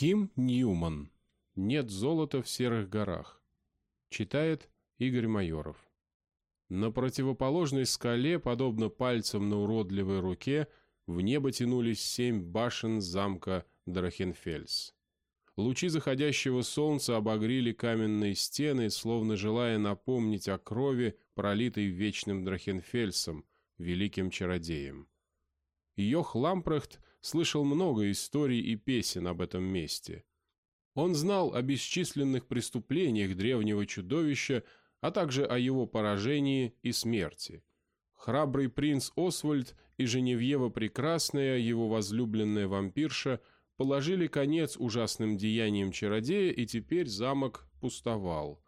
Ким Ньюман. Нет золота в серых горах. Читает Игорь Майоров. На противоположной скале, подобно пальцам на уродливой руке, в небо тянулись семь башен замка Драхенфельс. Лучи заходящего солнца обогрели каменные стены, словно желая напомнить о крови, пролитой вечным Драхенфельсом, великим чародеем. Йох Лампрехт слышал много историй и песен об этом месте. Он знал о бесчисленных преступлениях древнего чудовища, а также о его поражении и смерти. Храбрый принц Освальд и Женевьева Прекрасная, его возлюбленная вампирша, положили конец ужасным деяниям чародея, и теперь замок пустовал.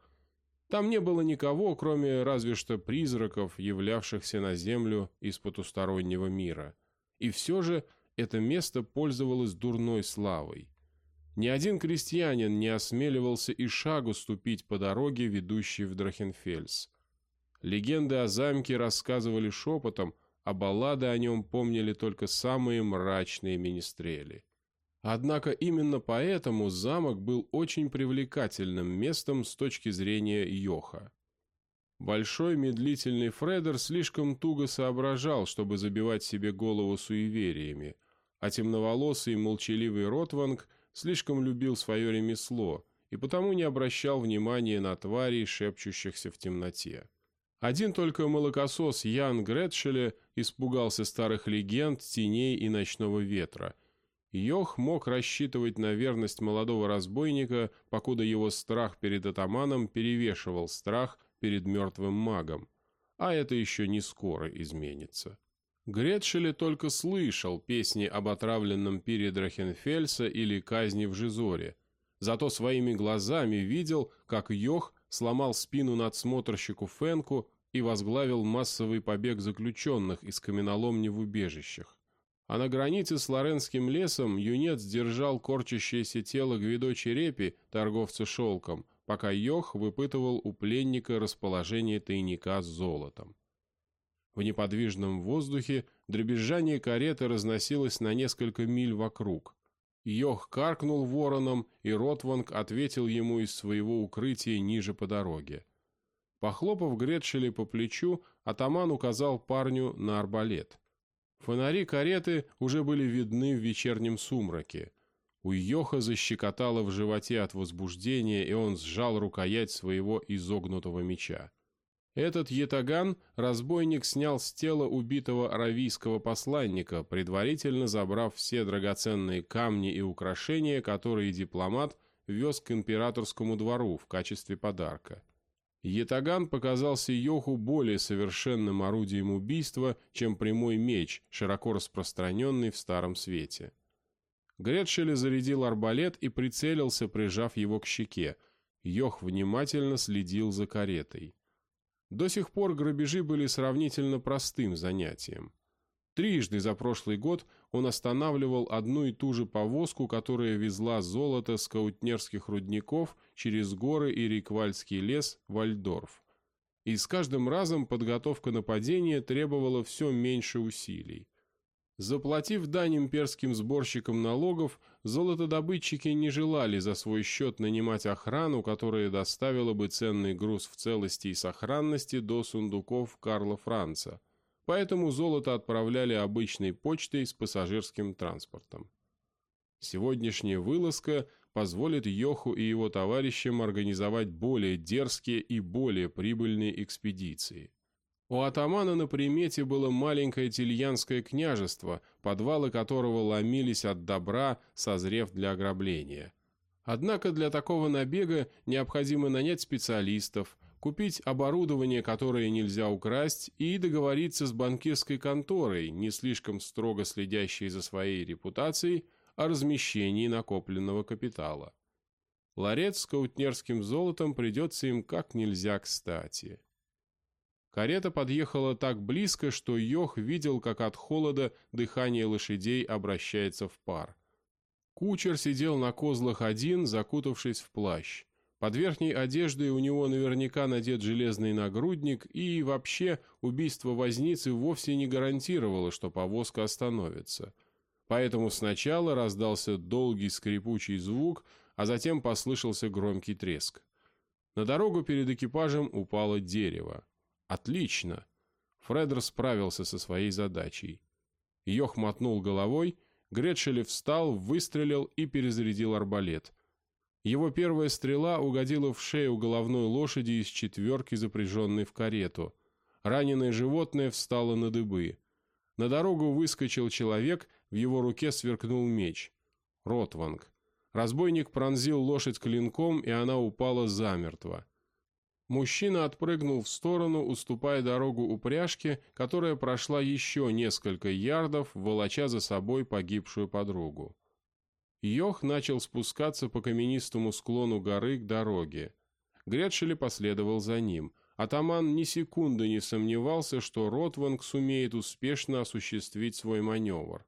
Там не было никого, кроме разве что призраков, являвшихся на землю из потустороннего мира. И все же это место пользовалось дурной славой. Ни один крестьянин не осмеливался и шагу ступить по дороге, ведущей в Драхенфельс. Легенды о замке рассказывали шепотом, а баллады о нем помнили только самые мрачные министрели. Однако именно поэтому замок был очень привлекательным местом с точки зрения Йоха. Большой медлительный Фредер слишком туго соображал, чтобы забивать себе голову суевериями, а темноволосый молчаливый Ротванг слишком любил свое ремесло и потому не обращал внимания на тварей, шепчущихся в темноте. Один только молокосос Ян Гретшеле испугался старых легенд, теней и ночного ветра – Йох мог рассчитывать на верность молодого разбойника, покуда его страх перед атаманом перевешивал страх перед мертвым магом. А это еще не скоро изменится. Гретшеле только слышал песни об отравленном пире Драхенфельса или казни в Жизоре. Зато своими глазами видел, как Йох сломал спину надсмотрщику Фенку и возглавил массовый побег заключенных из каменоломни в убежищах а на границе с Лоренским лесом юнец держал корчащееся тело Гвидо Черепи, торговца шелком, пока Йох выпытывал у пленника расположение тайника с золотом. В неподвижном воздухе дребезжание кареты разносилось на несколько миль вокруг. Йох каркнул вороном, и Ротванг ответил ему из своего укрытия ниже по дороге. Похлопав Гретшели по плечу, атаман указал парню на арбалет. Фонари кареты уже были видны в вечернем сумраке. У Йоха защекотало в животе от возбуждения, и он сжал рукоять своего изогнутого меча. Этот ятаган разбойник снял с тела убитого аравийского посланника, предварительно забрав все драгоценные камни и украшения, которые дипломат вез к императорскому двору в качестве подарка. Ятаган показался Йоху более совершенным орудием убийства, чем прямой меч, широко распространенный в Старом Свете. Гретшеле зарядил арбалет и прицелился, прижав его к щеке. Йох внимательно следил за каретой. До сих пор грабежи были сравнительно простым занятием. Трижды за прошлый год он останавливал одну и ту же повозку, которая везла золото с каутнерских рудников через горы и Риквальский лес в Альдорф. И с каждым разом подготовка нападения требовала все меньше усилий. Заплатив дань имперским сборщикам налогов, золотодобытчики не желали за свой счет нанимать охрану, которая доставила бы ценный груз в целости и сохранности до сундуков Карла Франца – поэтому золото отправляли обычной почтой с пассажирским транспортом. Сегодняшняя вылазка позволит Йоху и его товарищам организовать более дерзкие и более прибыльные экспедиции. У атамана на примете было маленькое тельянское княжество, подвалы которого ломились от добра, созрев для ограбления. Однако для такого набега необходимо нанять специалистов, купить оборудование, которое нельзя украсть, и договориться с банкирской конторой, не слишком строго следящей за своей репутацией, о размещении накопленного капитала. Ларец с каутнерским золотом придется им как нельзя кстати. Карета подъехала так близко, что Йох видел, как от холода дыхание лошадей обращается в пар. Кучер сидел на козлах один, закутавшись в плащ. Под верхней одеждой у него наверняка надет железный нагрудник, и вообще убийство возницы вовсе не гарантировало, что повозка остановится. Поэтому сначала раздался долгий скрипучий звук, а затем послышался громкий треск. На дорогу перед экипажем упало дерево. Отлично! Фредер справился со своей задачей. Йох мотнул головой, Гретшелев встал, выстрелил и перезарядил арбалет. Его первая стрела угодила в шею головной лошади из четверки, запряженной в карету. Раненое животное встало на дыбы. На дорогу выскочил человек, в его руке сверкнул меч. Ротванг. Разбойник пронзил лошадь клинком, и она упала замертво. Мужчина отпрыгнул в сторону, уступая дорогу упряжке, которая прошла еще несколько ярдов, волоча за собой погибшую подругу. Йох начал спускаться по каменистому склону горы к дороге. Гретшели последовал за ним. Атаман ни секунды не сомневался, что Ротванг сумеет успешно осуществить свой маневр.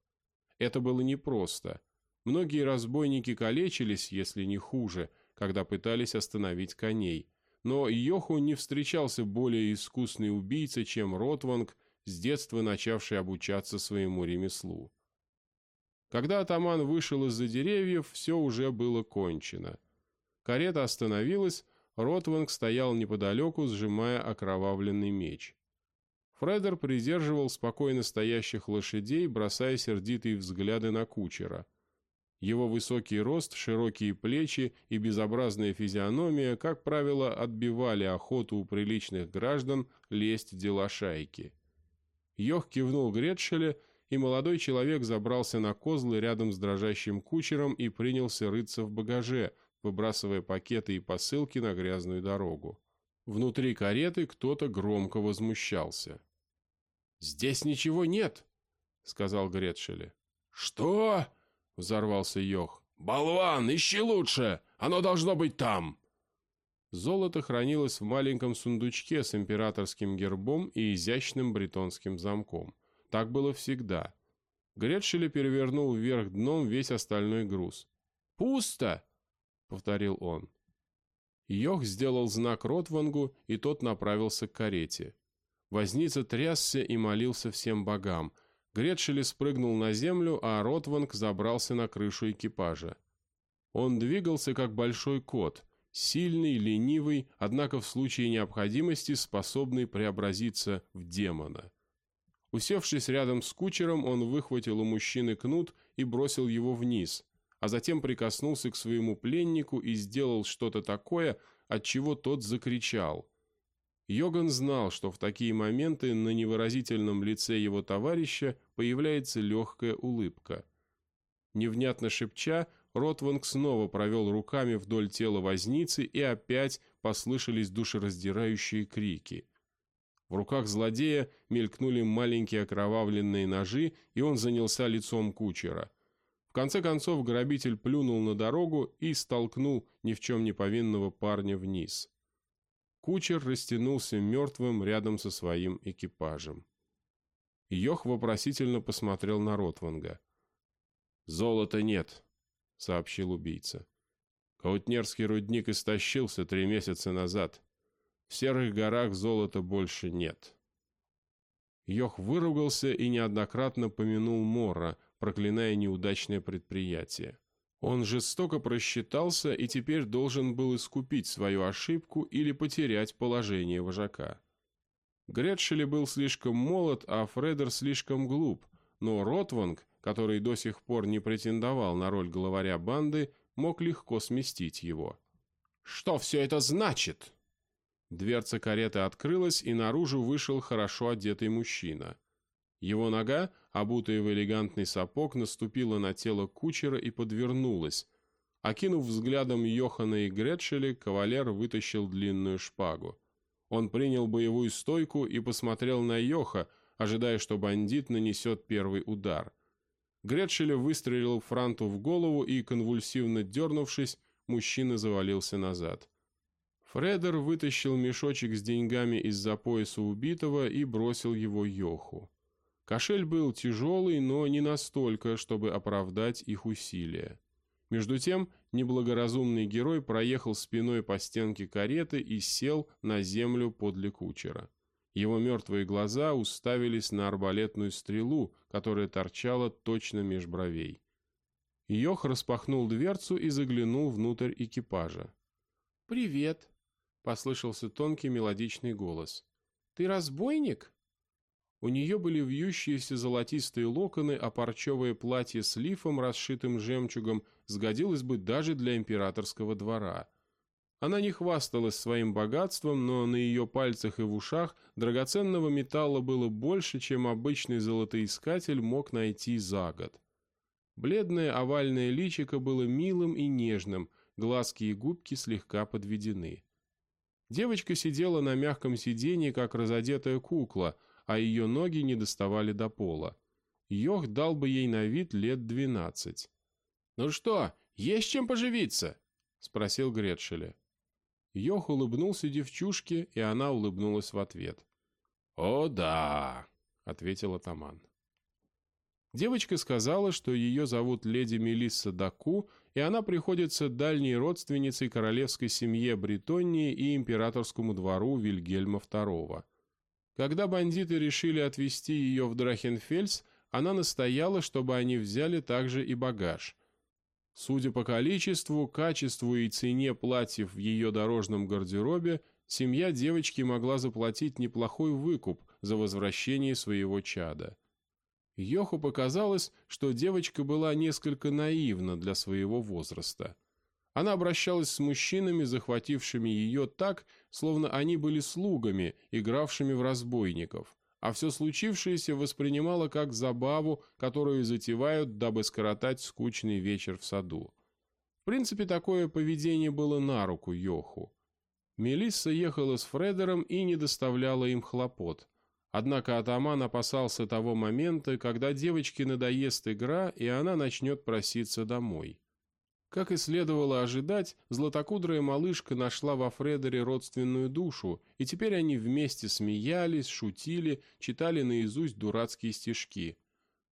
Это было непросто. Многие разбойники калечились, если не хуже, когда пытались остановить коней. Но Йоху не встречался более искусный убийца, чем Ротванг, с детства начавший обучаться своему ремеслу. Когда атаман вышел из-за деревьев, все уже было кончено. Карета остановилась, Ротванг стоял неподалеку, сжимая окровавленный меч. Фредер придерживал спокойно стоящих лошадей, бросая сердитые взгляды на кучера. Его высокий рост, широкие плечи и безобразная физиономия, как правило, отбивали охоту у приличных граждан лезть дела шайки. Йох кивнул Гретшеле, и молодой человек забрался на козлы рядом с дрожащим кучером и принялся рыться в багаже, выбрасывая пакеты и посылки на грязную дорогу. Внутри кареты кто-то громко возмущался. «Здесь ничего нет», — сказал Гретшеле. «Что?» — взорвался Йох. «Болван, ищи лучше! Оно должно быть там!» Золото хранилось в маленьком сундучке с императорским гербом и изящным бретонским замком. Так было всегда. Гретшеле перевернул вверх дном весь остальной груз. «Пусто!» — повторил он. Йох сделал знак Ротвангу, и тот направился к карете. Возница трясся и молился всем богам. Гретшеле спрыгнул на землю, а Ротванг забрался на крышу экипажа. Он двигался как большой кот, сильный, ленивый, однако в случае необходимости способный преобразиться в демона. Усевшись рядом с кучером, он выхватил у мужчины кнут и бросил его вниз, а затем прикоснулся к своему пленнику и сделал что-то такое, от чего тот закричал. Йоган знал, что в такие моменты на невыразительном лице его товарища появляется легкая улыбка. Невнятно шепча, Ротванг снова провел руками вдоль тела возницы, и опять послышались душераздирающие крики – в руках злодея мелькнули маленькие окровавленные ножи, и он занялся лицом кучера. В конце концов грабитель плюнул на дорогу и столкнул ни в чем не повинного парня вниз. Кучер растянулся мертвым рядом со своим экипажем. Йох вопросительно посмотрел на Ротванга. «Золота нет», — сообщил убийца. «Каутнерский рудник истощился три месяца назад. В серых горах золота больше нет. Йох выругался и неоднократно помянул Мора, проклиная неудачное предприятие. Он жестоко просчитался и теперь должен был искупить свою ошибку или потерять положение вожака. Гретшели был слишком молод, а Фредер слишком глуп, но Ротванг, который до сих пор не претендовал на роль главаря банды, мог легко сместить его. «Что все это значит?» Дверца кареты открылась, и наружу вышел хорошо одетый мужчина. Его нога, обутая в элегантный сапог, наступила на тело кучера и подвернулась. Окинув взглядом Йохана и Гретшеля, кавалер вытащил длинную шпагу. Он принял боевую стойку и посмотрел на Йоха, ожидая, что бандит нанесет первый удар. Гретшеля выстрелил Франту в голову, и, конвульсивно дернувшись, мужчина завалился назад. Фредер вытащил мешочек с деньгами из-за пояса убитого и бросил его Йоху. Кошель был тяжелый, но не настолько, чтобы оправдать их усилия. Между тем, неблагоразумный герой проехал спиной по стенке кареты и сел на землю подле кучера. Его мертвые глаза уставились на арбалетную стрелу, которая торчала точно меж бровей. Йох распахнул дверцу и заглянул внутрь экипажа. «Привет!» — послышался тонкий мелодичный голос. «Ты разбойник?» У нее были вьющиеся золотистые локоны, а парчевое платье с лифом, расшитым жемчугом, сгодилось бы даже для императорского двора. Она не хвасталась своим богатством, но на ее пальцах и в ушах драгоценного металла было больше, чем обычный золотоискатель мог найти за год. Бледное овальное личико было милым и нежным, глазки и губки слегка подведены. Девочка сидела на мягком сиденье, как разодетая кукла, а ее ноги не доставали до пола. Йох дал бы ей на вид лет двенадцать. «Ну что, есть чем поживиться?» — спросил Гретшеле. Йох улыбнулся девчушке, и она улыбнулась в ответ. «О, да!» — ответил атаман. Девочка сказала, что ее зовут леди Мелисса Даку, и она приходится дальней родственницей королевской семье Бретонии и императорскому двору Вильгельма II. Когда бандиты решили отвезти ее в Драхенфельс, она настояла, чтобы они взяли также и багаж. Судя по количеству, качеству и цене платьев в ее дорожном гардеробе, семья девочки могла заплатить неплохой выкуп за возвращение своего чада. Йоху показалось, что девочка была несколько наивна для своего возраста. Она обращалась с мужчинами, захватившими ее так, словно они были слугами, игравшими в разбойников, а все случившееся воспринимала как забаву, которую затевают, дабы скоротать скучный вечер в саду. В принципе, такое поведение было на руку Йоху. Мелисса ехала с Фредером и не доставляла им хлопот. Однако атаман опасался того момента, когда девочке надоест игра, и она начнет проситься домой. Как и следовало ожидать, златокудрая малышка нашла во Фредере родственную душу, и теперь они вместе смеялись, шутили, читали наизусть дурацкие стишки.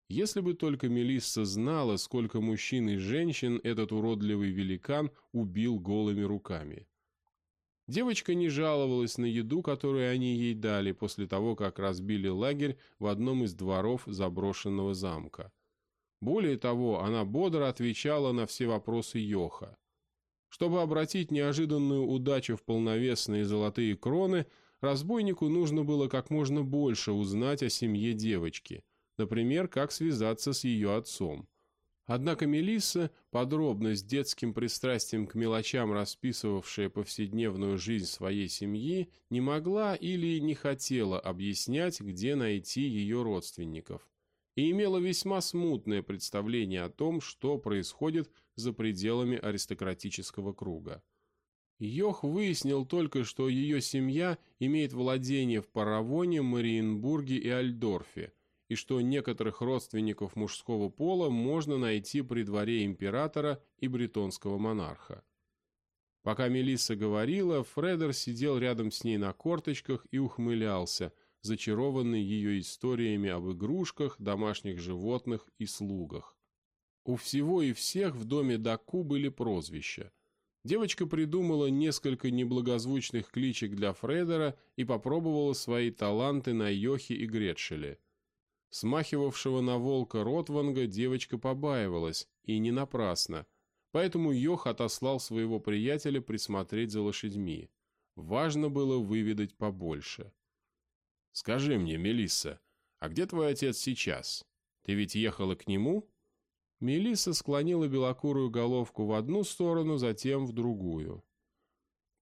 Если бы только Мелисса знала, сколько мужчин и женщин этот уродливый великан убил голыми руками. Девочка не жаловалась на еду, которую они ей дали после того, как разбили лагерь в одном из дворов заброшенного замка. Более того, она бодро отвечала на все вопросы Йоха. Чтобы обратить неожиданную удачу в полновесные золотые кроны, разбойнику нужно было как можно больше узнать о семье девочки, например, как связаться с ее отцом. Однако Мелисса, подробно с детским пристрастием к мелочам расписывавшая повседневную жизнь своей семьи, не могла или не хотела объяснять, где найти ее родственников и имела весьма смутное представление о том, что происходит за пределами аристократического круга. Йох выяснил только, что ее семья имеет владение в Паравоне, Мариенбурге и Альдорфе, и что некоторых родственников мужского пола можно найти при дворе императора и бретонского монарха. Пока Мелисса говорила, Фредер сидел рядом с ней на корточках и ухмылялся, зачарованный ее историями об игрушках, домашних животных и слугах. У всего и всех в доме Даку были прозвища. Девочка придумала несколько неблагозвучных кличек для Фредера и попробовала свои таланты на Йохе и Гретшеле. Смахивавшего на волка Ротванга девочка побаивалась, и не напрасно, поэтому Йох отослал своего приятеля присмотреть за лошадьми. Важно было выведать побольше. Скажи мне, Мелисса, а где твой отец сейчас? Ты ведь ехала к нему?» Мелисса склонила белокурую головку в одну сторону, затем в другую.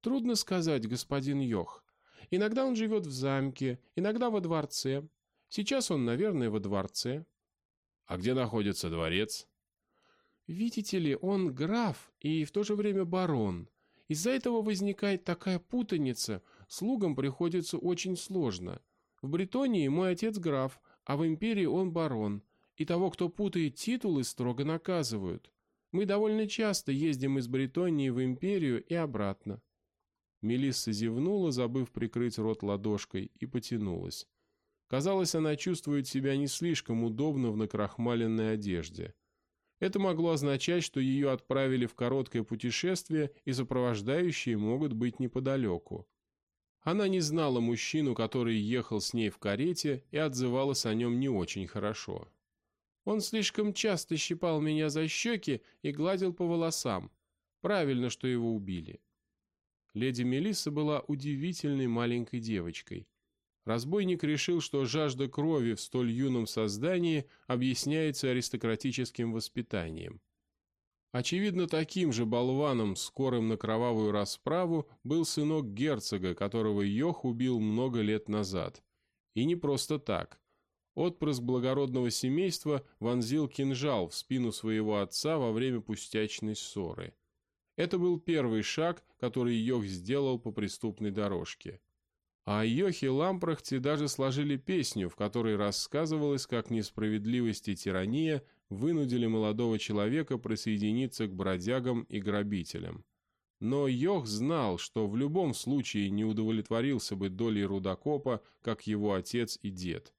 «Трудно сказать, господин Йох. Иногда он живет в замке, иногда во дворце. Сейчас он, наверное, во дворце». «А где находится дворец?» «Видите ли, он граф и в то же время барон. Из-за этого возникает такая путаница, слугам приходится очень сложно. В Бретонии мой отец граф, а в империи он барон, и того, кто путает титулы, строго наказывают. Мы довольно часто ездим из Бретонии в империю и обратно». Мелисса зевнула, забыв прикрыть рот ладошкой, и потянулась. Казалось, она чувствует себя не слишком удобно в накрахмаленной одежде. Это могло означать, что ее отправили в короткое путешествие, и сопровождающие могут быть неподалеку. Она не знала мужчину, который ехал с ней в карете, и отзывалась о нем не очень хорошо. Он слишком часто щипал меня за щеки и гладил по волосам. Правильно, что его убили. Леди Мелисса была удивительной маленькой девочкой. Разбойник решил, что жажда крови в столь юном создании объясняется аристократическим воспитанием. Очевидно, таким же болваном, скорым на кровавую расправу, был сынок герцога, которого Йох убил много лет назад. И не просто так. Отпрыск благородного семейства вонзил кинжал в спину своего отца во время пустячной ссоры. Это был первый шаг, который Йох сделал по преступной дорожке. А о Йохе Лампрахте даже сложили песню, в которой рассказывалось, как несправедливость и тирания вынудили молодого человека присоединиться к бродягам и грабителям. Но Йох знал, что в любом случае не удовлетворился бы долей рудокопа, как его отец и дед.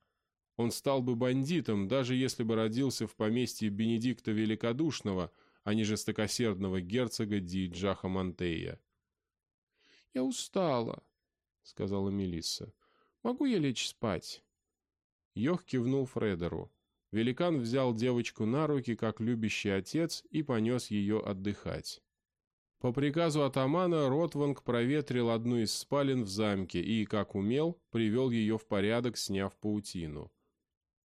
Он стал бы бандитом, даже если бы родился в поместье Бенедикта Великодушного, а не жестокосердного герцога Диджаха Монтея. «Я устала», — сказала Мелисса. «Могу я лечь спать?» Йох кивнул Фредеру. Великан взял девочку на руки, как любящий отец, и понес ее отдыхать. По приказу атамана Ротванг проветрил одну из спален в замке и, как умел, привел ее в порядок, сняв паутину.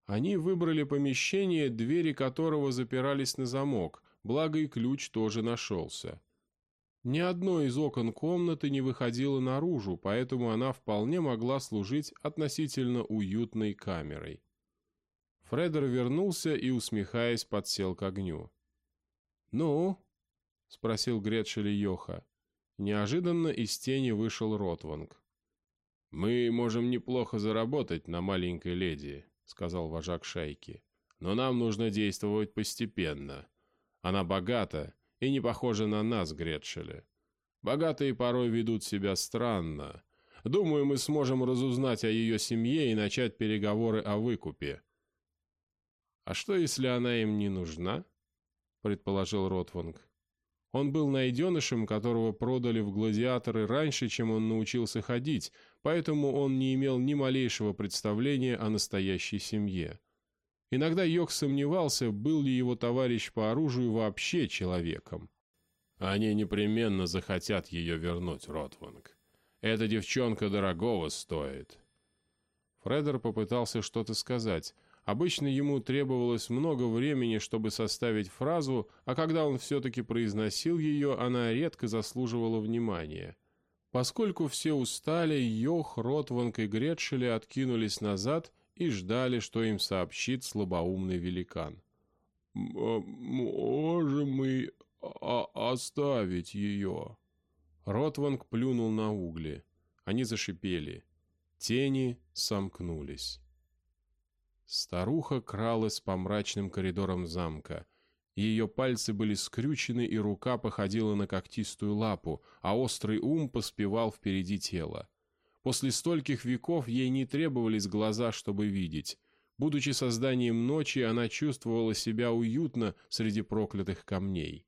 Они выбрали помещение, двери которого запирались на замок, благо и ключ тоже нашелся. Ни одно из окон комнаты не выходило наружу, поэтому она вполне могла служить относительно уютной камерой. Фредер вернулся и, усмехаясь, подсел к огню. «Ну?» — спросил Гретшель Йоха. Неожиданно из тени вышел Ротванг. «Мы можем неплохо заработать на маленькой леди», — сказал вожак шайки. «Но нам нужно действовать постепенно. Она богата и не похожа на нас, Гретшеле. Богатые порой ведут себя странно. Думаю, мы сможем разузнать о ее семье и начать переговоры о выкупе. «А что, если она им не нужна?» — предположил Ротванг. Он был найденышем, которого продали в гладиаторы раньше, чем он научился ходить, поэтому он не имел ни малейшего представления о настоящей семье. Иногда Йог сомневался, был ли его товарищ по оружию вообще человеком. «Они непременно захотят ее вернуть, Ротванг. Эта девчонка дорогого стоит». Фредер попытался что-то сказать, Обычно ему требовалось много времени, чтобы составить фразу, а когда он все-таки произносил ее, она редко заслуживала внимания. Поскольку все устали, Йох, Ротванг и Гретшели откинулись назад и ждали, что им сообщит слабоумный великан. «Можем мы оставить ее?» Ротванг плюнул на угли. Они зашипели. Тени сомкнулись. Старуха кралась по мрачным коридорам замка. Ее пальцы были скрючены, и рука походила на когтистую лапу, а острый ум поспевал впереди тела. После стольких веков ей не требовались глаза, чтобы видеть. Будучи созданием ночи, она чувствовала себя уютно среди проклятых камней.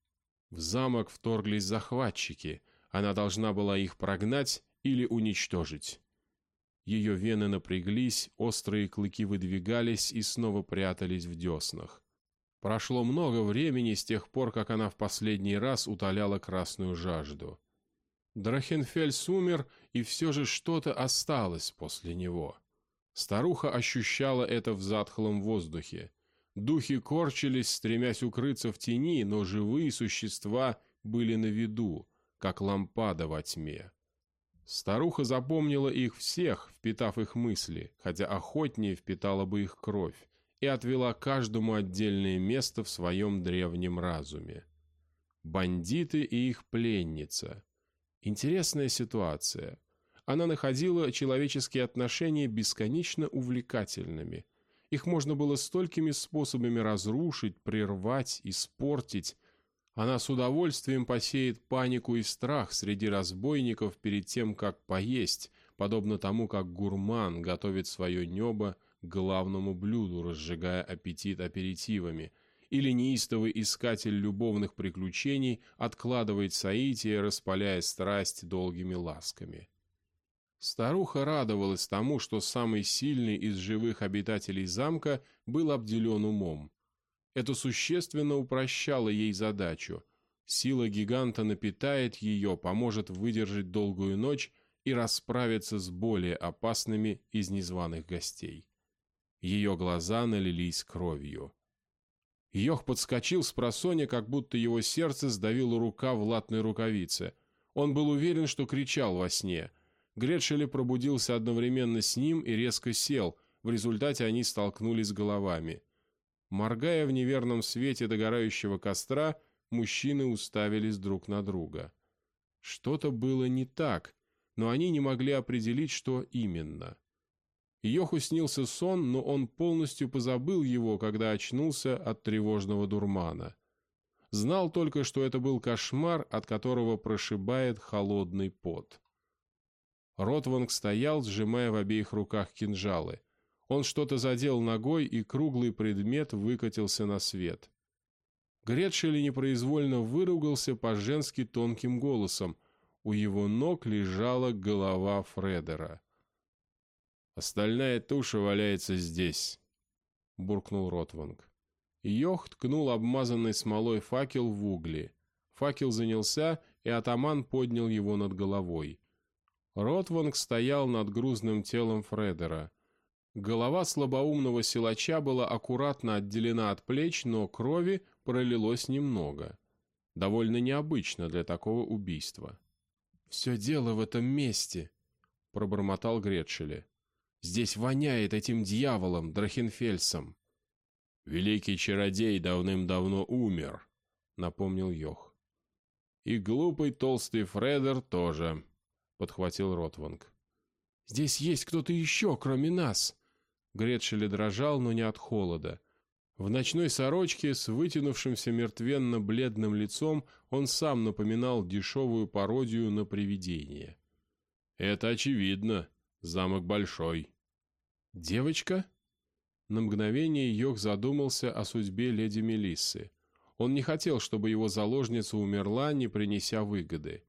В замок вторглись захватчики. Она должна была их прогнать или уничтожить. Ее вены напряглись, острые клыки выдвигались и снова прятались в деснах. Прошло много времени с тех пор, как она в последний раз утоляла красную жажду. Драхенфельс умер, и все же что-то осталось после него. Старуха ощущала это в затхлом воздухе. Духи корчились, стремясь укрыться в тени, но живые существа были на виду, как лампада во тьме. Старуха запомнила их всех, впитав их мысли, хотя охотнее впитала бы их кровь, и отвела каждому отдельное место в своем древнем разуме. Бандиты и их пленница. Интересная ситуация. Она находила человеческие отношения бесконечно увлекательными. Их можно было столькими способами разрушить, прервать, испортить, она с удовольствием посеет панику и страх среди разбойников перед тем, как поесть, подобно тому, как гурман готовит свое небо к главному блюду, разжигая аппетит аперитивами, или неистовый искатель любовных приключений откладывает соитие, распаляя страсть долгими ласками. Старуха радовалась тому, что самый сильный из живых обитателей замка был обделен умом. Это существенно упрощало ей задачу. Сила гиганта напитает ее, поможет выдержать долгую ночь и расправиться с более опасными из незваных гостей. Ее глаза налились кровью. Йох подскочил с просоня, как будто его сердце сдавило рука в латной рукавице. Он был уверен, что кричал во сне. Гретшели пробудился одновременно с ним и резко сел, в результате они столкнулись головами. Моргая в неверном свете догорающего костра, мужчины уставились друг на друга. Что-то было не так, но они не могли определить, что именно. Йоху снился сон, но он полностью позабыл его, когда очнулся от тревожного дурмана. Знал только, что это был кошмар, от которого прошибает холодный пот. Ротванг стоял, сжимая в обеих руках кинжалы. Он что-то задел ногой, и круглый предмет выкатился на свет. Гретшели непроизвольно выругался по-женски тонким голосом. У его ног лежала голова Фредера. «Остальная туша валяется здесь», — буркнул Ротванг. Йох ткнул обмазанный смолой факел в угли. Факел занялся, и атаман поднял его над головой. Ротванг стоял над грузным телом Фредера. Голова слабоумного силача была аккуратно отделена от плеч, но крови пролилось немного. Довольно необычно для такого убийства. «Все дело в этом месте», — пробормотал Гретшеле. Здесь воняет этим дьяволом, Драхенфельсом. Великий чародей давным-давно умер, напомнил Йох. И глупый толстый Фредер тоже, подхватил Ротванг. Здесь есть кто-то еще, кроме нас. Гретшели дрожал, но не от холода. В ночной сорочке с вытянувшимся мертвенно-бледным лицом он сам напоминал дешевую пародию на привидение. «Это очевидно», Замок большой. Девочка? На мгновение Йох задумался о судьбе леди Мелиссы. Он не хотел, чтобы его заложница умерла, не принеся выгоды.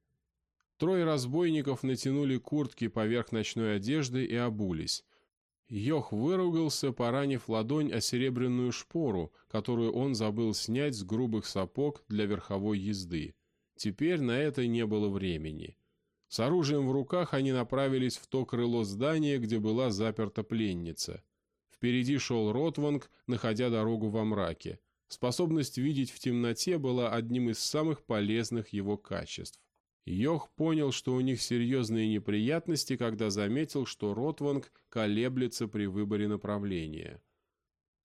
Трое разбойников натянули куртки поверх ночной одежды и обулись. Йох выругался, поранив ладонь о серебряную шпору, которую он забыл снять с грубых сапог для верховой езды. Теперь на это не было времени. С оружием в руках они направились в то крыло здания, где была заперта пленница. Впереди шел Ротванг, находя дорогу во мраке. Способность видеть в темноте была одним из самых полезных его качеств. Йох понял, что у них серьезные неприятности, когда заметил, что Ротванг колеблется при выборе направления.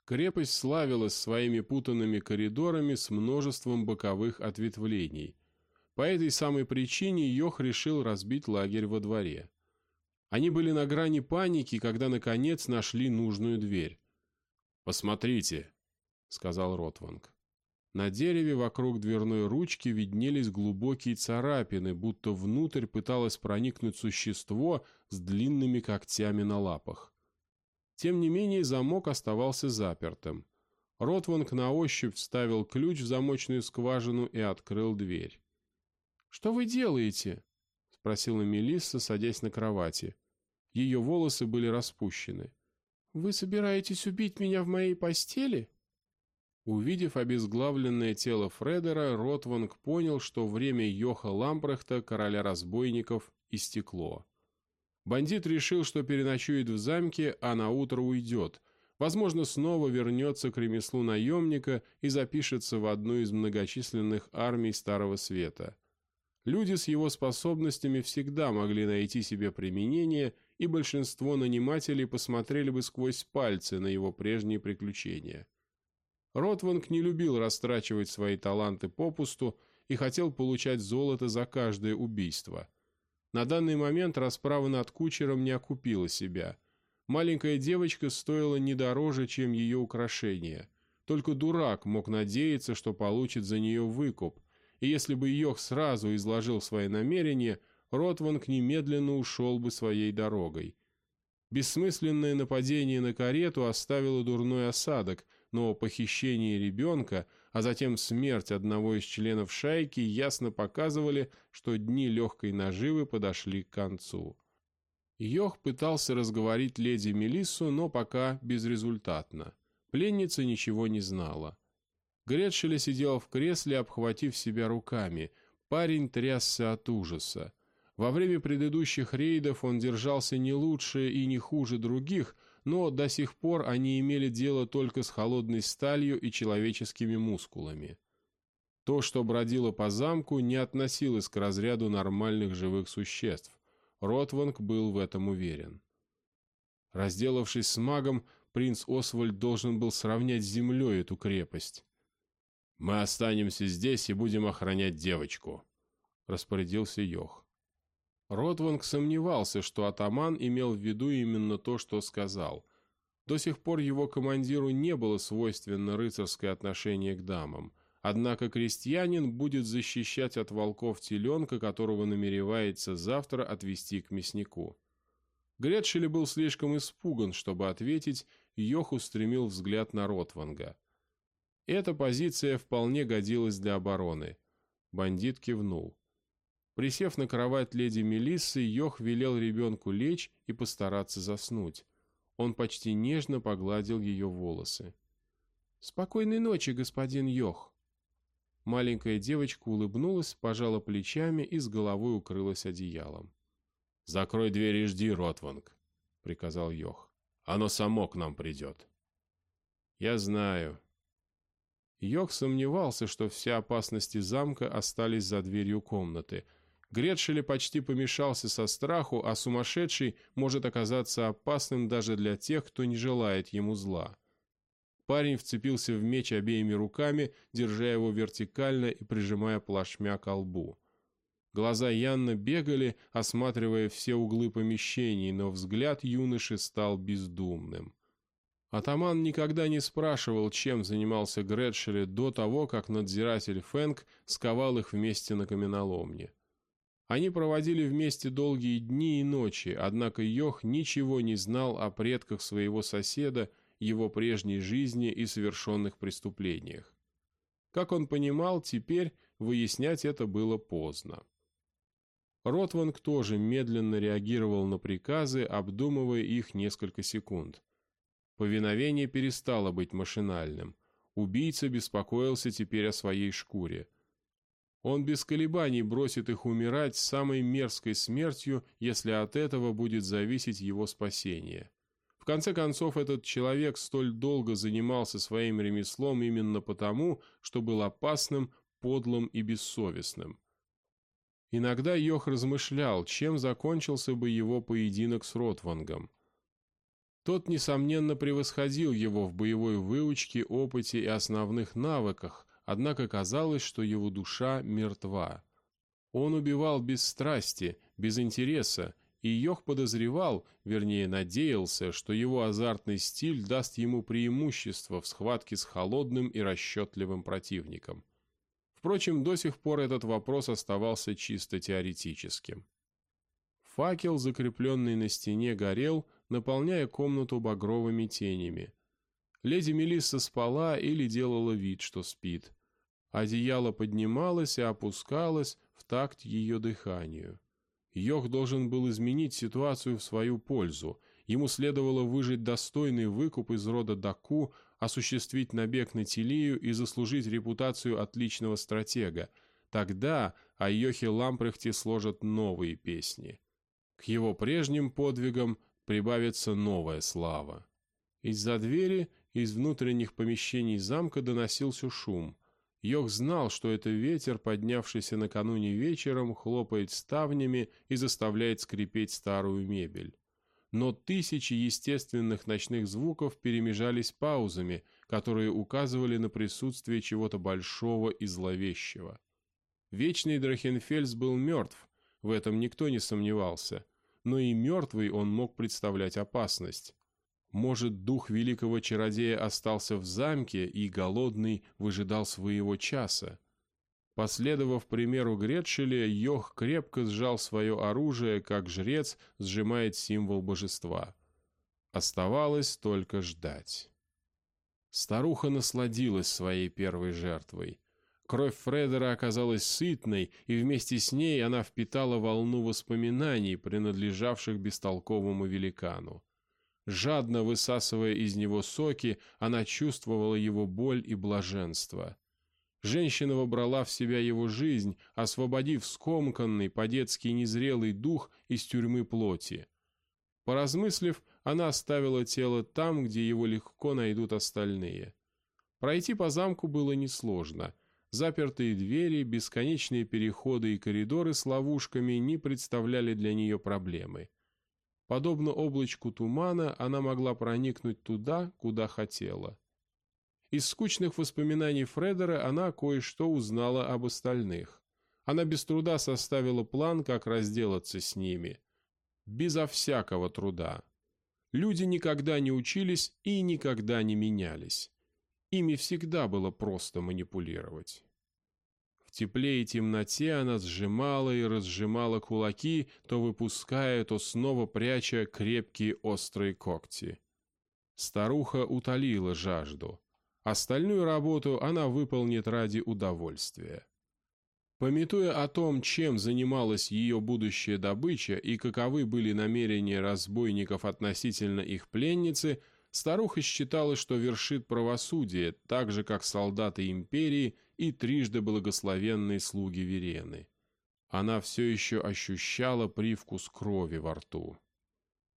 Крепость славилась своими путанными коридорами с множеством боковых ответвлений – по этой самой причине Йох решил разбить лагерь во дворе. Они были на грани паники, когда наконец нашли нужную дверь. «Посмотрите», — сказал Ротванг. На дереве вокруг дверной ручки виднелись глубокие царапины, будто внутрь пыталось проникнуть существо с длинными когтями на лапах. Тем не менее замок оставался запертым. Ротванг на ощупь вставил ключ в замочную скважину и открыл дверь. «Что вы делаете?» — спросила Мелисса, садясь на кровати. Ее волосы были распущены. «Вы собираетесь убить меня в моей постели?» Увидев обезглавленное тело Фредера, Ротванг понял, что время Йоха Лампрехта, короля разбойников, истекло. Бандит решил, что переночует в замке, а на утро уйдет. Возможно, снова вернется к ремеслу наемника и запишется в одну из многочисленных армий Старого Света. Люди с его способностями всегда могли найти себе применение, и большинство нанимателей посмотрели бы сквозь пальцы на его прежние приключения. Ротванг не любил растрачивать свои таланты попусту и хотел получать золото за каждое убийство. На данный момент расправа над кучером не окупила себя. Маленькая девочка стоила не дороже, чем ее украшение. Только дурак мог надеяться, что получит за нее выкуп, и если бы Йох сразу изложил свои намерения, Ротванг немедленно ушел бы своей дорогой. Бессмысленное нападение на карету оставило дурной осадок, но похищение ребенка, а затем смерть одного из членов шайки ясно показывали, что дни легкой наживы подошли к концу. Йох пытался разговорить леди Мелиссу, но пока безрезультатно. Пленница ничего не знала. Гретшеля сидела в кресле, обхватив себя руками. Парень трясся от ужаса. Во время предыдущих рейдов он держался не лучше и не хуже других, но до сих пор они имели дело только с холодной сталью и человеческими мускулами. То, что бродило по замку, не относилось к разряду нормальных живых существ. Ротванг был в этом уверен. Разделавшись с магом, принц Освальд должен был сравнять с землей эту крепость. «Мы останемся здесь и будем охранять девочку», — распорядился Йох. Ротванг сомневался, что атаман имел в виду именно то, что сказал. До сих пор его командиру не было свойственно рыцарское отношение к дамам, однако крестьянин будет защищать от волков теленка, которого намеревается завтра отвезти к мяснику. Гретшель был слишком испуган, чтобы ответить, Йох устремил взгляд на Ротванга. Эта позиция вполне годилась для обороны. Бандит кивнул. Присев на кровать леди Мелиссы, Йох велел ребенку лечь и постараться заснуть. Он почти нежно погладил ее волосы. «Спокойной ночи, господин Йох!» Маленькая девочка улыбнулась, пожала плечами и с головой укрылась одеялом. «Закрой дверь и жди, Ротванг», — приказал Йох. «Оно само к нам придет». «Я знаю». Йох сомневался, что все опасности замка остались за дверью комнаты — Гретшеле почти помешался со страху, а сумасшедший может оказаться опасным даже для тех, кто не желает ему зла. Парень вцепился в меч обеими руками, держа его вертикально и прижимая плашмя к лбу. Глаза Янна бегали, осматривая все углы помещений, но взгляд юноши стал бездумным. Атаман никогда не спрашивал, чем занимался Гретшеле до того, как надзиратель Фэнк сковал их вместе на каменоломне. Они проводили вместе долгие дни и ночи, однако Йох ничего не знал о предках своего соседа, его прежней жизни и совершенных преступлениях. Как он понимал, теперь выяснять это было поздно. Ротванг тоже медленно реагировал на приказы, обдумывая их несколько секунд. Повиновение перестало быть машинальным. Убийца беспокоился теперь о своей шкуре. Он без колебаний бросит их умирать самой мерзкой смертью, если от этого будет зависеть его спасение. В конце концов, этот человек столь долго занимался своим ремеслом именно потому, что был опасным, подлым и бессовестным. Иногда Йох размышлял, чем закончился бы его поединок с Ротвангом. Тот, несомненно, превосходил его в боевой выучке, опыте и основных навыках, однако казалось, что его душа мертва. Он убивал без страсти, без интереса, и Йох подозревал, вернее надеялся, что его азартный стиль даст ему преимущество в схватке с холодным и расчетливым противником. Впрочем, до сих пор этот вопрос оставался чисто теоретическим. Факел, закрепленный на стене, горел, наполняя комнату багровыми тенями. Леди Мелисса спала или делала вид, что спит. Одеяло поднималось и опускалось в такт ее дыханию. Йох должен был изменить ситуацию в свою пользу. Ему следовало выжить достойный выкуп из рода Даку, осуществить набег на Телию и заслужить репутацию отличного стратега. Тогда о Йохе Лампрехте сложат новые песни. К его прежним подвигам прибавится новая слава. Из-за двери, из внутренних помещений замка доносился шум – Йох знал, что это ветер, поднявшийся накануне вечером, хлопает ставнями и заставляет скрипеть старую мебель. Но тысячи естественных ночных звуков перемежались паузами, которые указывали на присутствие чего-то большого и зловещего. Вечный Драхенфельс был мертв, в этом никто не сомневался, но и мертвый он мог представлять опасность. Может, дух великого чародея остался в замке и, голодный, выжидал своего часа? Последовав примеру Гретшеля, Йох крепко сжал свое оружие, как жрец сжимает символ божества. Оставалось только ждать. Старуха насладилась своей первой жертвой. Кровь Фредера оказалась сытной, и вместе с ней она впитала волну воспоминаний, принадлежавших бестолковому великану. Жадно высасывая из него соки, она чувствовала его боль и блаженство. Женщина вобрала в себя его жизнь, освободив скомканный, по-детски незрелый дух из тюрьмы плоти. Поразмыслив, она оставила тело там, где его легко найдут остальные. Пройти по замку было несложно. Запертые двери, бесконечные переходы и коридоры с ловушками не представляли для нее проблемы. Подобно облачку тумана, она могла проникнуть туда, куда хотела. Из скучных воспоминаний Фредера она кое-что узнала об остальных. Она без труда составила план, как разделаться с ними. Безо всякого труда. Люди никогда не учились и никогда не менялись. Ими всегда было просто манипулировать тепле и темноте она сжимала и разжимала кулаки, то выпуская, то снова пряча крепкие острые когти. Старуха утолила жажду. Остальную работу она выполнит ради удовольствия. Пометуя о том, чем занималась ее будущая добыча и каковы были намерения разбойников относительно их пленницы, старуха считала, что вершит правосудие, так же, как солдаты империи и трижды благословенные слуги Верены. Она все еще ощущала привкус крови во рту.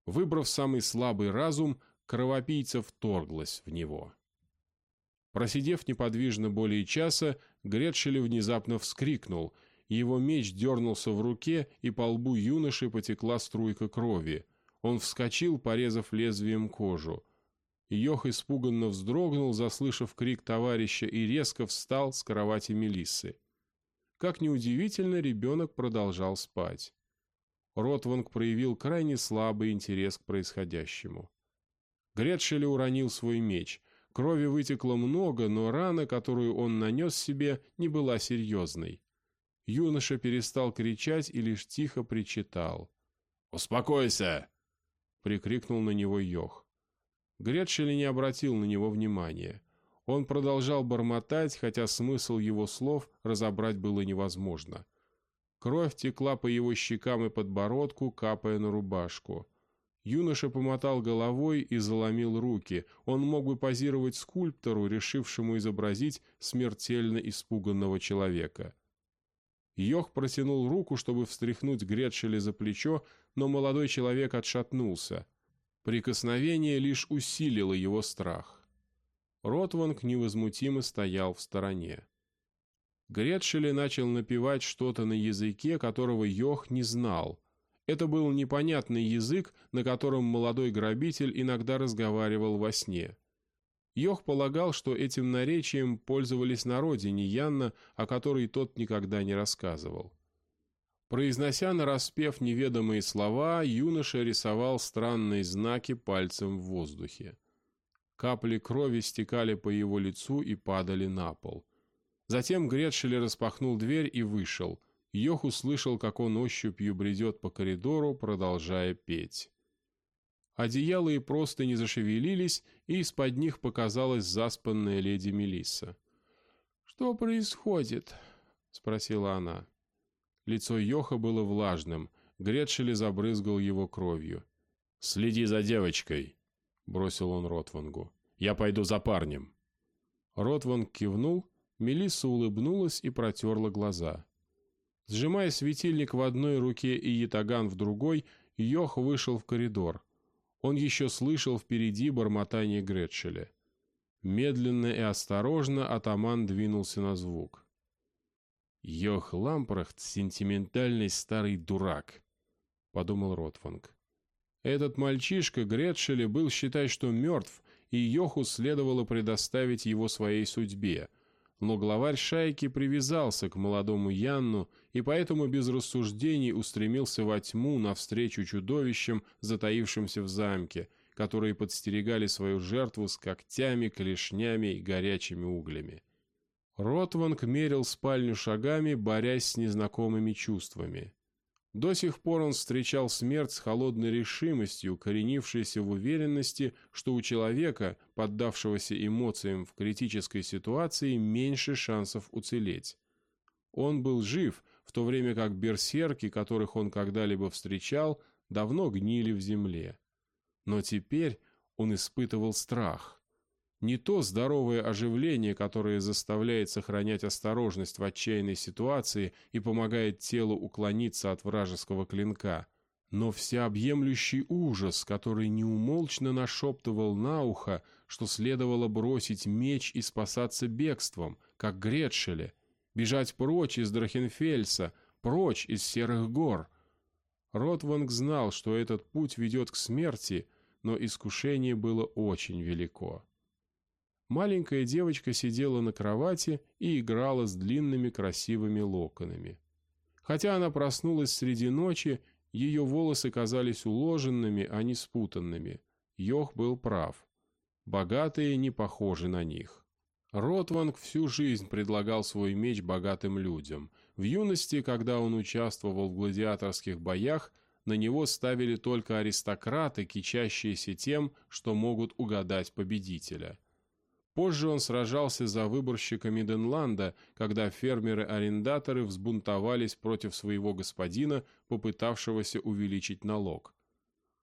Выбрав самый слабый разум, кровопийца вторглась в него. Просидев неподвижно более часа, Гретшеле внезапно вскрикнул, его меч дернулся в руке, и по лбу юноши потекла струйка крови. Он вскочил, порезав лезвием кожу. Йох испуганно вздрогнул, заслышав крик товарища, и резко встал с кровати Мелиссы. Как неудивительно, ребенок продолжал спать. Ротванг проявил крайне слабый интерес к происходящему. Гретшеле уронил свой меч. Крови вытекло много, но рана, которую он нанес себе, не была серьезной. Юноша перестал кричать и лишь тихо причитал. «Успокойся!» — прикрикнул на него Йох. Гретшель не обратил на него внимания. Он продолжал бормотать, хотя смысл его слов разобрать было невозможно. Кровь текла по его щекам и подбородку, капая на рубашку. Юноша помотал головой и заломил руки. Он мог бы позировать скульптору, решившему изобразить смертельно испуганного человека. Йох протянул руку, чтобы встряхнуть Гретшеля за плечо, но молодой человек отшатнулся. Прикосновение лишь усилило его страх. Ротванг невозмутимо стоял в стороне. Гретшеле начал напевать что-то на языке, которого Йох не знал. Это был непонятный язык, на котором молодой грабитель иногда разговаривал во сне. Йох полагал, что этим наречием пользовались на родине Янна, о которой тот никогда не рассказывал. Произнося нараспев неведомые слова, юноша рисовал странные знаки пальцем в воздухе. Капли крови стекали по его лицу и падали на пол. Затем Гретшель распахнул дверь и вышел. Йох услышал, как он ощупью бредет по коридору, продолжая петь. Одеяло и просто не зашевелились, и из-под них показалась заспанная леди Мелисса. «Что происходит?» — спросила она. Лицо Йоха было влажным, Гретшели забрызгал его кровью. «Следи за девочкой», — бросил он Ротвангу. «Я пойду за парнем». Ротванг кивнул, Мелисса улыбнулась и протерла глаза. Сжимая светильник в одной руке и ятаган в другой, Йох вышел в коридор. Он еще слышал впереди бормотание Гретшеля. Медленно и осторожно атаман двинулся на звук. «Йох Лампрахт — сентиментальный старый дурак», — подумал Ротфанг. Этот мальчишка Гретшеле был считать, что мертв, и Йоху следовало предоставить его своей судьбе. Но главарь шайки привязался к молодому Янну и поэтому без рассуждений устремился во тьму навстречу чудовищам, затаившимся в замке, которые подстерегали свою жертву с когтями, клешнями и горячими углями. Ротванг мерил спальню шагами, борясь с незнакомыми чувствами. До сих пор он встречал смерть с холодной решимостью, коренившейся в уверенности, что у человека, поддавшегося эмоциям в критической ситуации, меньше шансов уцелеть. Он был жив, в то время как берсерки, которых он когда-либо встречал, давно гнили в земле. Но теперь он испытывал страх. Не то здоровое оживление, которое заставляет сохранять осторожность в отчаянной ситуации и помогает телу уклониться от вражеского клинка, но всеобъемлющий ужас, который неумолчно нашептывал на ухо, что следовало бросить меч и спасаться бегством, как Гретшеле, бежать прочь из Драхенфельса, прочь из Серых гор. Ротванг знал, что этот путь ведет к смерти, но искушение было очень велико. Маленькая девочка сидела на кровати и играла с длинными красивыми локонами. Хотя она проснулась среди ночи, ее волосы казались уложенными, а не спутанными. Йох был прав. Богатые не похожи на них. Ротванг всю жизнь предлагал свой меч богатым людям. В юности, когда он участвовал в гладиаторских боях, на него ставили только аристократы, кичащиеся тем, что могут угадать победителя. Позже он сражался за выборщика Денланда, когда фермеры-арендаторы взбунтовались против своего господина, попытавшегося увеличить налог.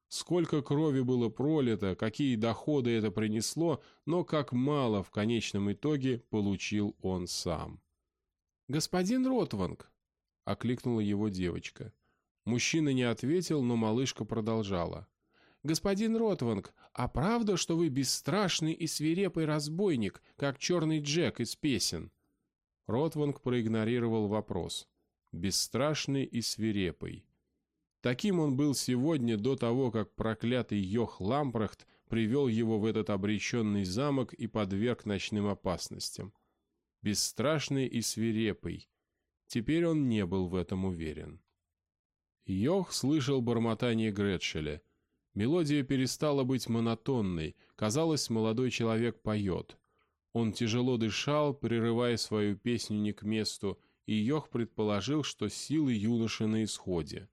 Сколько крови было пролито, какие доходы это принесло, но как мало в конечном итоге получил он сам. «Господин Ротванг!» — окликнула его девочка. Мужчина не ответил, но малышка продолжала. «Господин Ротванг, а правда, что вы бесстрашный и свирепый разбойник, как черный Джек из песен?» Ротванг проигнорировал вопрос. «Бесстрашный и свирепый». Таким он был сегодня до того, как проклятый Йох Лампрахт привел его в этот обреченный замок и подверг ночным опасностям. Бесстрашный и свирепый. Теперь он не был в этом уверен. Йох слышал бормотание Гретшеля — Мелодия перестала быть монотонной, казалось, молодой человек поет. Он тяжело дышал, прерывая свою песню не к месту, и Йох предположил, что силы юноши на исходе.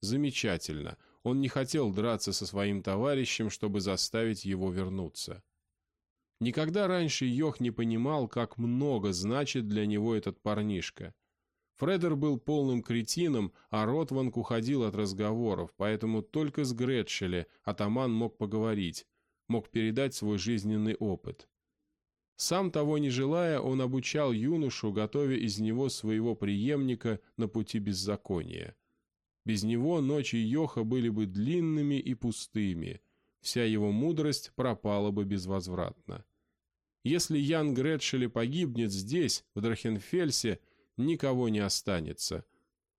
Замечательно, он не хотел драться со своим товарищем, чтобы заставить его вернуться. Никогда раньше Йох не понимал, как много значит для него этот парнишка. Фредер был полным кретином, а Ротванг уходил от разговоров, поэтому только с Гретшеле атаман мог поговорить, мог передать свой жизненный опыт. Сам того не желая, он обучал юношу, готовя из него своего преемника на пути беззакония. Без него ночи Йоха были бы длинными и пустыми, вся его мудрость пропала бы безвозвратно. Если Ян Гретшеле погибнет здесь, в Драхенфельсе, никого не останется.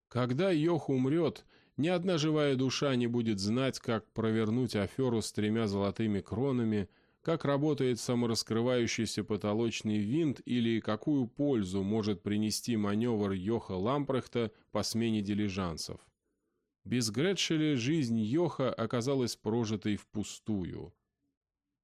Когда Йох умрет, ни одна живая душа не будет знать, как провернуть аферу с тремя золотыми кронами, как работает самораскрывающийся потолочный винт или какую пользу может принести маневр Йоха Лампрехта по смене дилижансов. Без Гретшеля жизнь Йоха оказалась прожитой впустую.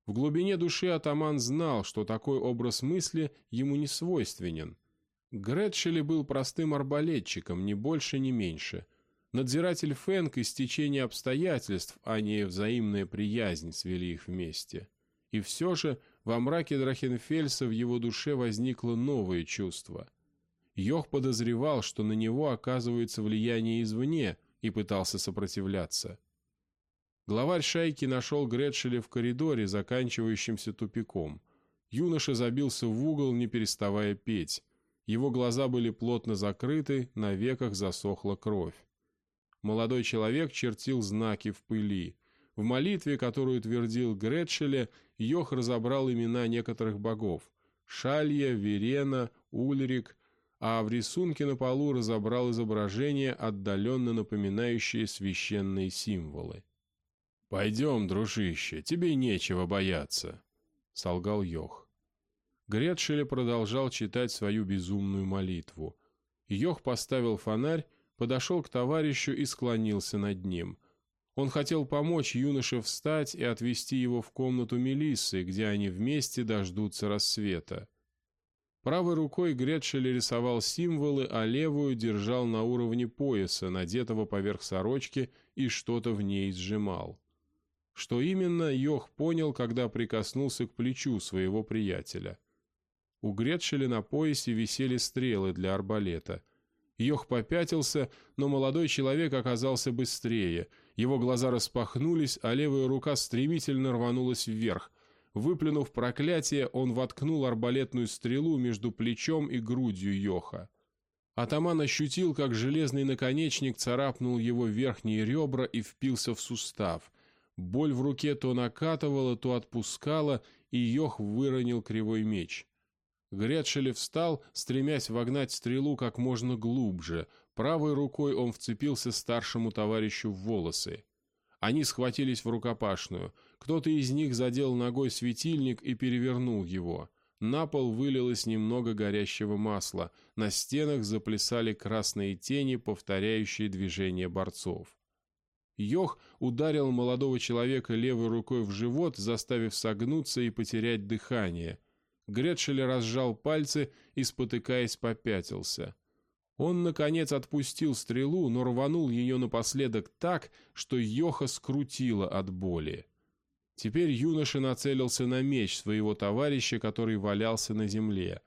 В глубине души атаман знал, что такой образ мысли ему не свойственен – Гретшели был простым арбалетчиком, ни больше, ни меньше. Надзиратель Фэнк и стечение обстоятельств, а не взаимная приязнь свели их вместе. И все же во мраке Драхенфельса в его душе возникло новое чувство. Йох подозревал, что на него оказывается влияние извне, и пытался сопротивляться. Главарь шайки нашел Гретшеля в коридоре, заканчивающемся тупиком. Юноша забился в угол, не переставая петь. Его глаза были плотно закрыты, на веках засохла кровь. Молодой человек чертил знаки в пыли. В молитве, которую твердил Гретшеле, Йох разобрал имена некоторых богов – Шалья, Верена, Ульрик, а в рисунке на полу разобрал изображения, отдаленно напоминающие священные символы. «Пойдем, дружище, тебе нечего бояться», — солгал Йох. Гретшеле продолжал читать свою безумную молитву. Йох поставил фонарь, подошел к товарищу и склонился над ним. Он хотел помочь юноше встать и отвести его в комнату Мелиссы, где они вместе дождутся рассвета. Правой рукой Гретшель рисовал символы, а левую держал на уровне пояса, надетого поверх сорочки, и что-то в ней сжимал. Что именно, Йох понял, когда прикоснулся к плечу своего приятеля. У Гретшеля на поясе висели стрелы для арбалета. Йох попятился, но молодой человек оказался быстрее. Его глаза распахнулись, а левая рука стремительно рванулась вверх. Выплюнув проклятие, он воткнул арбалетную стрелу между плечом и грудью Йоха. Атаман ощутил, как железный наконечник царапнул его верхние ребра и впился в сустав. Боль в руке то накатывала, то отпускала, и Йох выронил кривой меч. Гретшелев встал, стремясь вогнать стрелу как можно глубже. Правой рукой он вцепился старшему товарищу в волосы. Они схватились в рукопашную. Кто-то из них задел ногой светильник и перевернул его. На пол вылилось немного горящего масла. На стенах заплясали красные тени, повторяющие движения борцов. Йох ударил молодого человека левой рукой в живот, заставив согнуться и потерять дыхание. Гретшель разжал пальцы и, спотыкаясь, попятился. Он, наконец, отпустил стрелу, но рванул ее напоследок так, что Йоха скрутило от боли. Теперь юноша нацелился на меч своего товарища, который валялся на земле.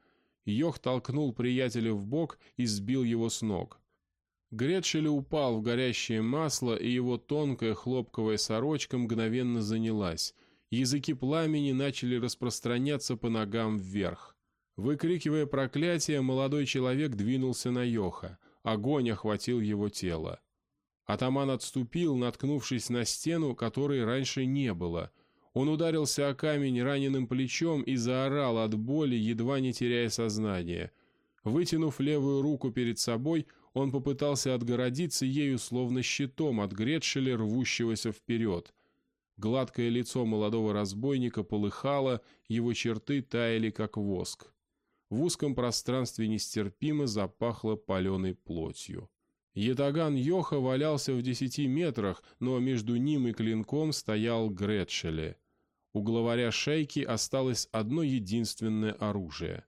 Йох толкнул приятеля в бок и сбил его с ног. Гретшель упал в горящее масло, и его тонкая хлопковая сорочка мгновенно занялась. Языки пламени начали распространяться по ногам вверх. Выкрикивая проклятие, молодой человек двинулся на Йоха. Огонь охватил его тело. Атаман отступил, наткнувшись на стену, которой раньше не было. Он ударился о камень раненым плечом и заорал от боли, едва не теряя сознание. Вытянув левую руку перед собой, он попытался отгородиться ею словно щитом от Гретшеля, рвущегося вперед. Гладкое лицо молодого разбойника полыхало, его черты таяли, как воск. В узком пространстве нестерпимо запахло паленой плотью. Ятаган Йоха валялся в десяти метрах, но между ним и клинком стоял Гретшеле. У главаря шейки осталось одно единственное оружие.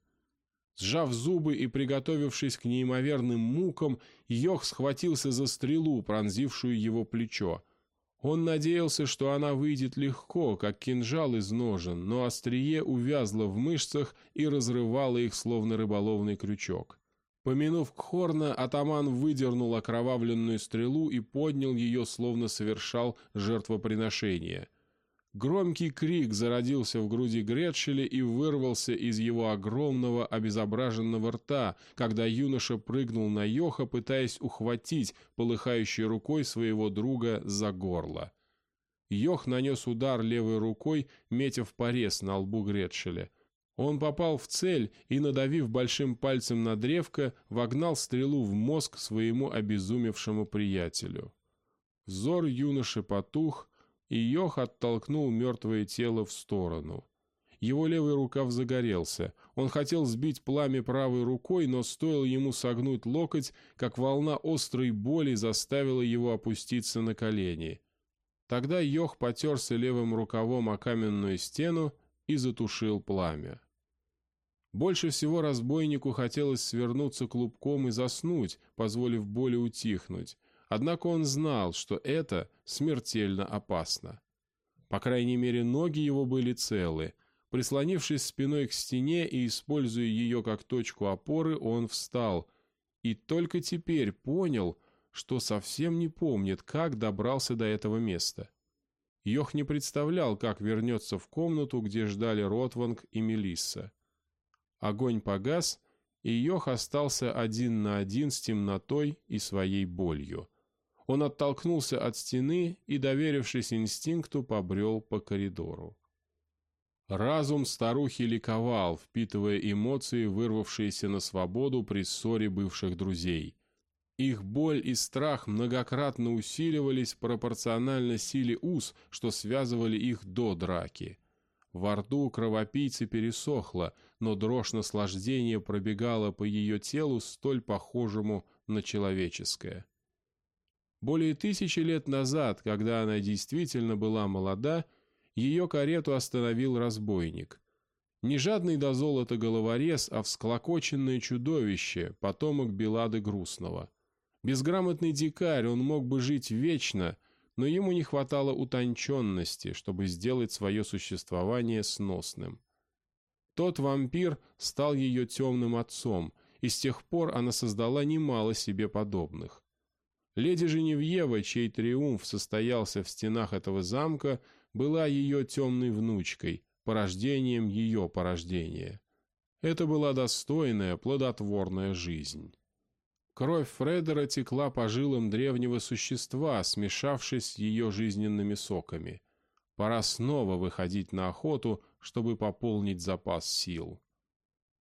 Сжав зубы и приготовившись к неимоверным мукам, Йох схватился за стрелу, пронзившую его плечо. Он надеялся, что она выйдет легко, как кинжал из ножен, но острие увязло в мышцах и разрывало их, словно рыболовный крючок. Помянув Кхорна, атаман выдернул окровавленную стрелу и поднял ее, словно совершал жертвоприношение. Громкий крик зародился в груди Гретшеля и вырвался из его огромного обезображенного рта, когда юноша прыгнул на Йоха, пытаясь ухватить полыхающей рукой своего друга за горло. Йох нанес удар левой рукой, метя в порез на лбу Гретшеля. Он попал в цель и, надавив большим пальцем на древко, вогнал стрелу в мозг своему обезумевшему приятелю. Взор юноши потух, и Йох оттолкнул мертвое тело в сторону. Его левый рукав загорелся. Он хотел сбить пламя правой рукой, но стоило ему согнуть локоть, как волна острой боли заставила его опуститься на колени. Тогда Йох потерся левым рукавом о каменную стену и затушил пламя. Больше всего разбойнику хотелось свернуться клубком и заснуть, позволив боли утихнуть, Однако он знал, что это смертельно опасно. По крайней мере, ноги его были целы. Прислонившись спиной к стене и используя ее как точку опоры, он встал. И только теперь понял, что совсем не помнит, как добрался до этого места. Йох не представлял, как вернется в комнату, где ждали Ротванг и Мелисса. Огонь погас, и Йох остался один на один с темнотой и своей болью. Он оттолкнулся от стены и, доверившись инстинкту, побрел по коридору. Разум старухи ликовал, впитывая эмоции, вырвавшиеся на свободу при ссоре бывших друзей. Их боль и страх многократно усиливались пропорционально силе уз, что связывали их до драки. Во рту кровопийцы пересохло, но дрожь наслаждения пробегала по ее телу, столь похожему на человеческое. Более тысячи лет назад, когда она действительно была молода, ее карету остановил разбойник. Не жадный до золота головорез, а всклокоченное чудовище, потомок Белады Грустного. Безграмотный дикарь, он мог бы жить вечно, но ему не хватало утонченности, чтобы сделать свое существование сносным. Тот вампир стал ее темным отцом, и с тех пор она создала немало себе подобных. Леди Женевьева, чей триумф состоялся в стенах этого замка, была ее темной внучкой, порождением ее порождения. Это была достойная, плодотворная жизнь. Кровь Фредера текла по жилам древнего существа, смешавшись с ее жизненными соками. Пора снова выходить на охоту, чтобы пополнить запас сил.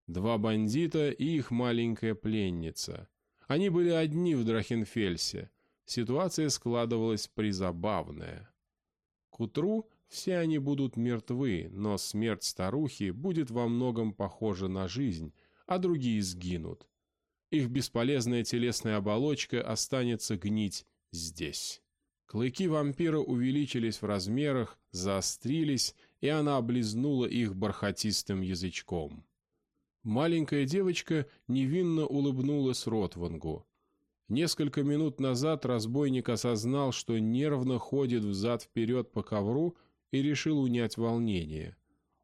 Два бандита и их маленькая пленница. Они были одни в Драхенфельсе. Ситуация складывалась призабавная. К утру все они будут мертвы, но смерть старухи будет во многом похожа на жизнь, а другие сгинут. Их бесполезная телесная оболочка останется гнить здесь. Клыки вампира увеличились в размерах, заострились, и она облизнула их бархатистым язычком. Маленькая девочка невинно улыбнулась Ротвангу. Несколько минут назад разбойник осознал, что нервно ходит взад-вперед по ковру и решил унять волнение.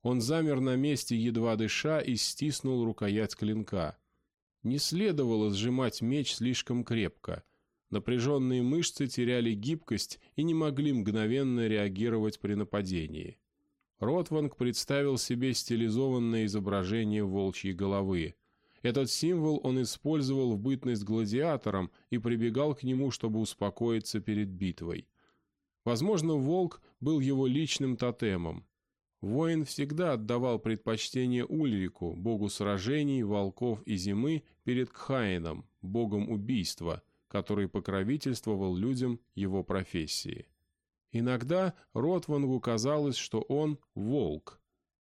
Он замер на месте, едва дыша, и стиснул рукоять клинка. Не следовало сжимать меч слишком крепко. Напряженные мышцы теряли гибкость и не могли мгновенно реагировать при нападении. Ротванг представил себе стилизованное изображение волчьей головы. Этот символ он использовал в бытность гладиатором и прибегал к нему, чтобы успокоиться перед битвой. Возможно, волк был его личным тотемом. Воин всегда отдавал предпочтение Ульрику, богу сражений, волков и зимы, перед Кхаином, богом убийства, который покровительствовал людям его профессии. Иногда Ротвангу казалось, что он – волк.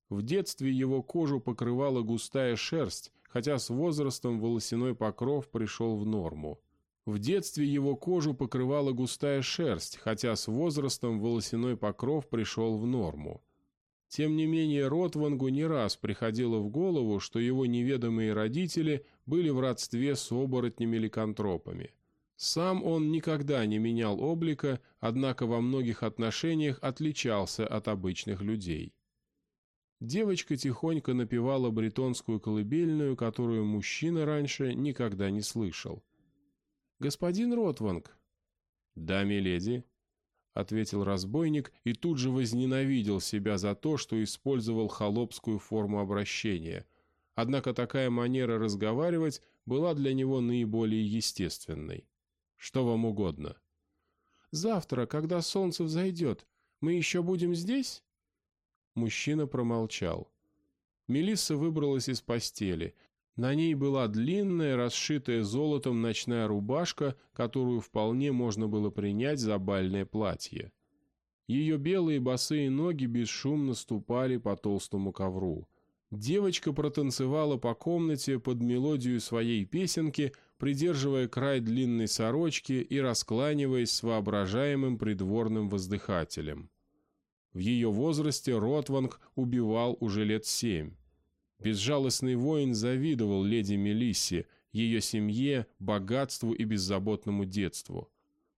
В детстве его кожу покрывала густая шерсть, хотя с возрастом волосяной покров пришел в норму. В детстве его кожу покрывала густая шерсть, хотя с возрастом волосяной покров пришел в норму. Тем не менее, Ротвангу не раз приходило в голову, что его неведомые родители были в родстве с оборотнями-ликантропами. Сам он никогда не менял облика, однако во многих отношениях отличался от обычных людей. Девочка тихонько напевала бретонскую колыбельную, которую мужчина раньше никогда не слышал. «Господин Ротванг». «Да, миледи», — ответил разбойник и тут же возненавидел себя за то, что использовал холопскую форму обращения. Однако такая манера разговаривать была для него наиболее естественной. «Что вам угодно?» «Завтра, когда солнце взойдет, мы еще будем здесь?» Мужчина промолчал. Мелисса выбралась из постели. На ней была длинная, расшитая золотом ночная рубашка, которую вполне можно было принять за бальное платье. Ее белые босые ноги бесшумно ступали по толстому ковру. Девочка протанцевала по комнате под мелодию своей песенки, придерживая край длинной сорочки и раскланиваясь с воображаемым придворным воздыхателем. В ее возрасте Ротванг убивал уже лет семь. Безжалостный воин завидовал леди Мелиссе, ее семье, богатству и беззаботному детству.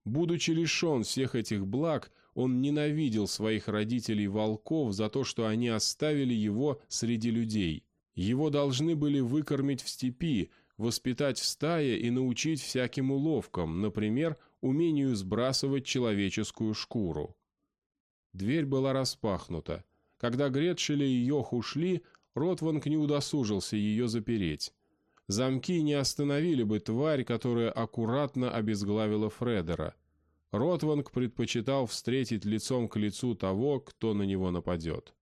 Будучи лишен всех этих благ, он ненавидел своих родителей-волков за то, что они оставили его среди людей. Его должны были выкормить в степи, воспитать в стае и научить всяким уловкам, например, умению сбрасывать человеческую шкуру. Дверь была распахнута. Когда Гретшель и Йох ушли, Ротванг не удосужился ее запереть. Замки не остановили бы тварь, которая аккуратно обезглавила Фредера. Ротванг предпочитал встретить лицом к лицу того, кто на него нападет.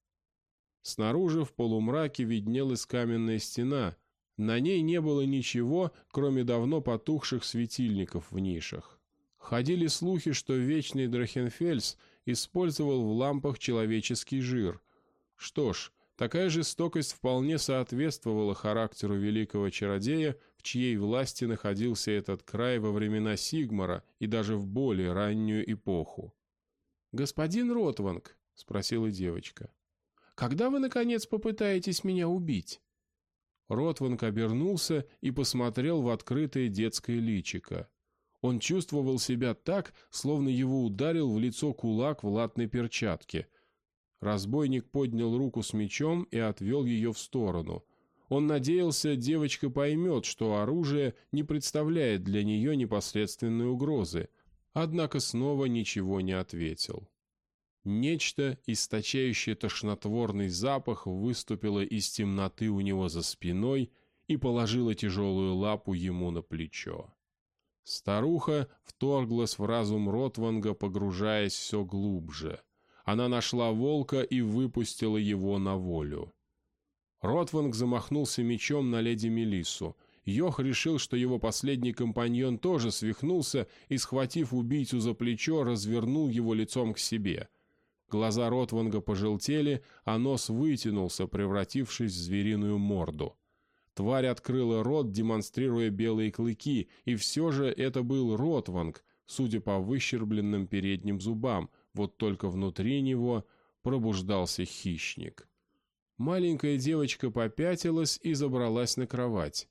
Снаружи в полумраке виднелась каменная стена. На ней не было ничего, кроме давно потухших светильников в нишах. Ходили слухи, что Вечный Драхенфельс использовал в лампах человеческий жир. Что ж, Такая жестокость вполне соответствовала характеру великого чародея, в чьей власти находился этот край во времена Сигмара и даже в более раннюю эпоху. «Господин Ротванг», — спросила девочка, Когда вы, наконец, попытаетесь меня убить?» Ротванг обернулся и посмотрел в открытое детское личико. Он чувствовал себя так, словно его ударил в лицо кулак в латной перчатке. Разбойник поднял руку с мечом и отвел ее в сторону. Он надеялся, девочка поймет, что оружие не представляет для нее непосредственной угрозы, однако снова ничего не ответил. Нечто, источающее тошнотворный запах, выступило из темноты у него за спиной и положило тяжелую лапу ему на плечо. Старуха вторглась в разум Ротванга, погружаясь все глубже. Она нашла волка и выпустила его на волю. Ротванг замахнулся мечом на леди Мелиссу. Йох решил, что его последний компаньон тоже свихнулся и, схватив убийцу за плечо, развернул его лицом к себе. Глаза Ротванга пожелтели, а нос вытянулся, превратившись в звериную морду. Тварь открыла рот, демонстрируя белые клыки, и все же это был Ротванг, судя по выщербленным передним зубам, вот только внутри него пробуждался хищник. Маленькая девочка попятилась и забралась на кровать.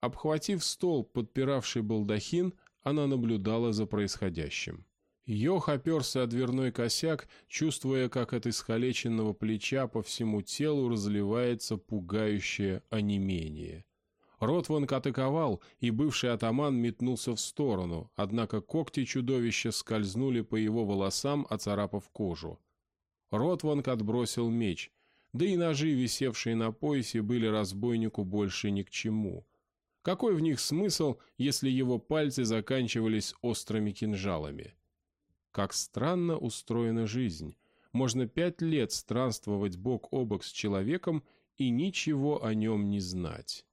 Обхватив стол, подпиравший балдахин, она наблюдала за происходящим. Йох оперся о дверной косяк, чувствуя, как от искалеченного плеча по всему телу разливается пугающее онемение. Ротванг атаковал, и бывший атаман метнулся в сторону, однако когти чудовища скользнули по его волосам, оцарапав кожу. Ротванг отбросил меч, да и ножи, висевшие на поясе, были разбойнику больше ни к чему. Какой в них смысл, если его пальцы заканчивались острыми кинжалами? Как странно устроена жизнь. Можно пять лет странствовать бок о бок с человеком и ничего о нем не знать.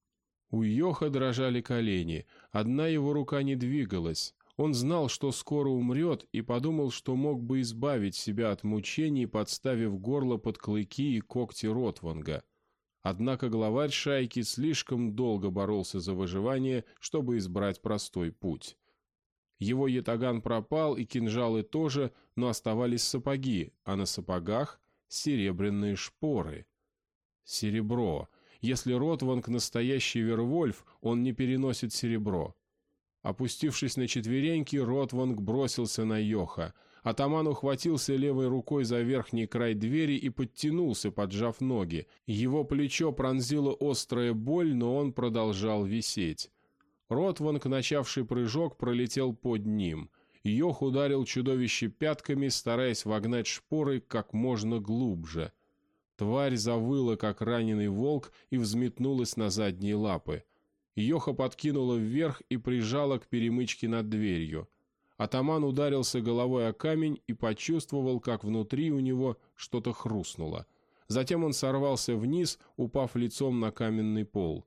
У Йоха дрожали колени, одна его рука не двигалась. Он знал, что скоро умрет, и подумал, что мог бы избавить себя от мучений, подставив горло под клыки и когти Ротванга. Однако главарь шайки слишком долго боролся за выживание, чтобы избрать простой путь. Его ятаган пропал, и кинжалы тоже, но оставались сапоги, а на сапогах — серебряные шпоры. Серебро. Если Ротванг настоящий Вервольф, он не переносит серебро. Опустившись на четвереньки, Ротванг бросился на Йоха. Атаман ухватился левой рукой за верхний край двери и подтянулся, поджав ноги. Его плечо пронзила острая боль, но он продолжал висеть. Ротванг, начавший прыжок, пролетел под ним. Йох ударил чудовище пятками, стараясь вогнать шпоры как можно глубже. Тварь завыла, как раненый волк, и взметнулась на задние лапы. Йоха подкинула вверх и прижала к перемычке над дверью. Атаман ударился головой о камень и почувствовал, как внутри у него что-то хрустнуло. Затем он сорвался вниз, упав лицом на каменный пол.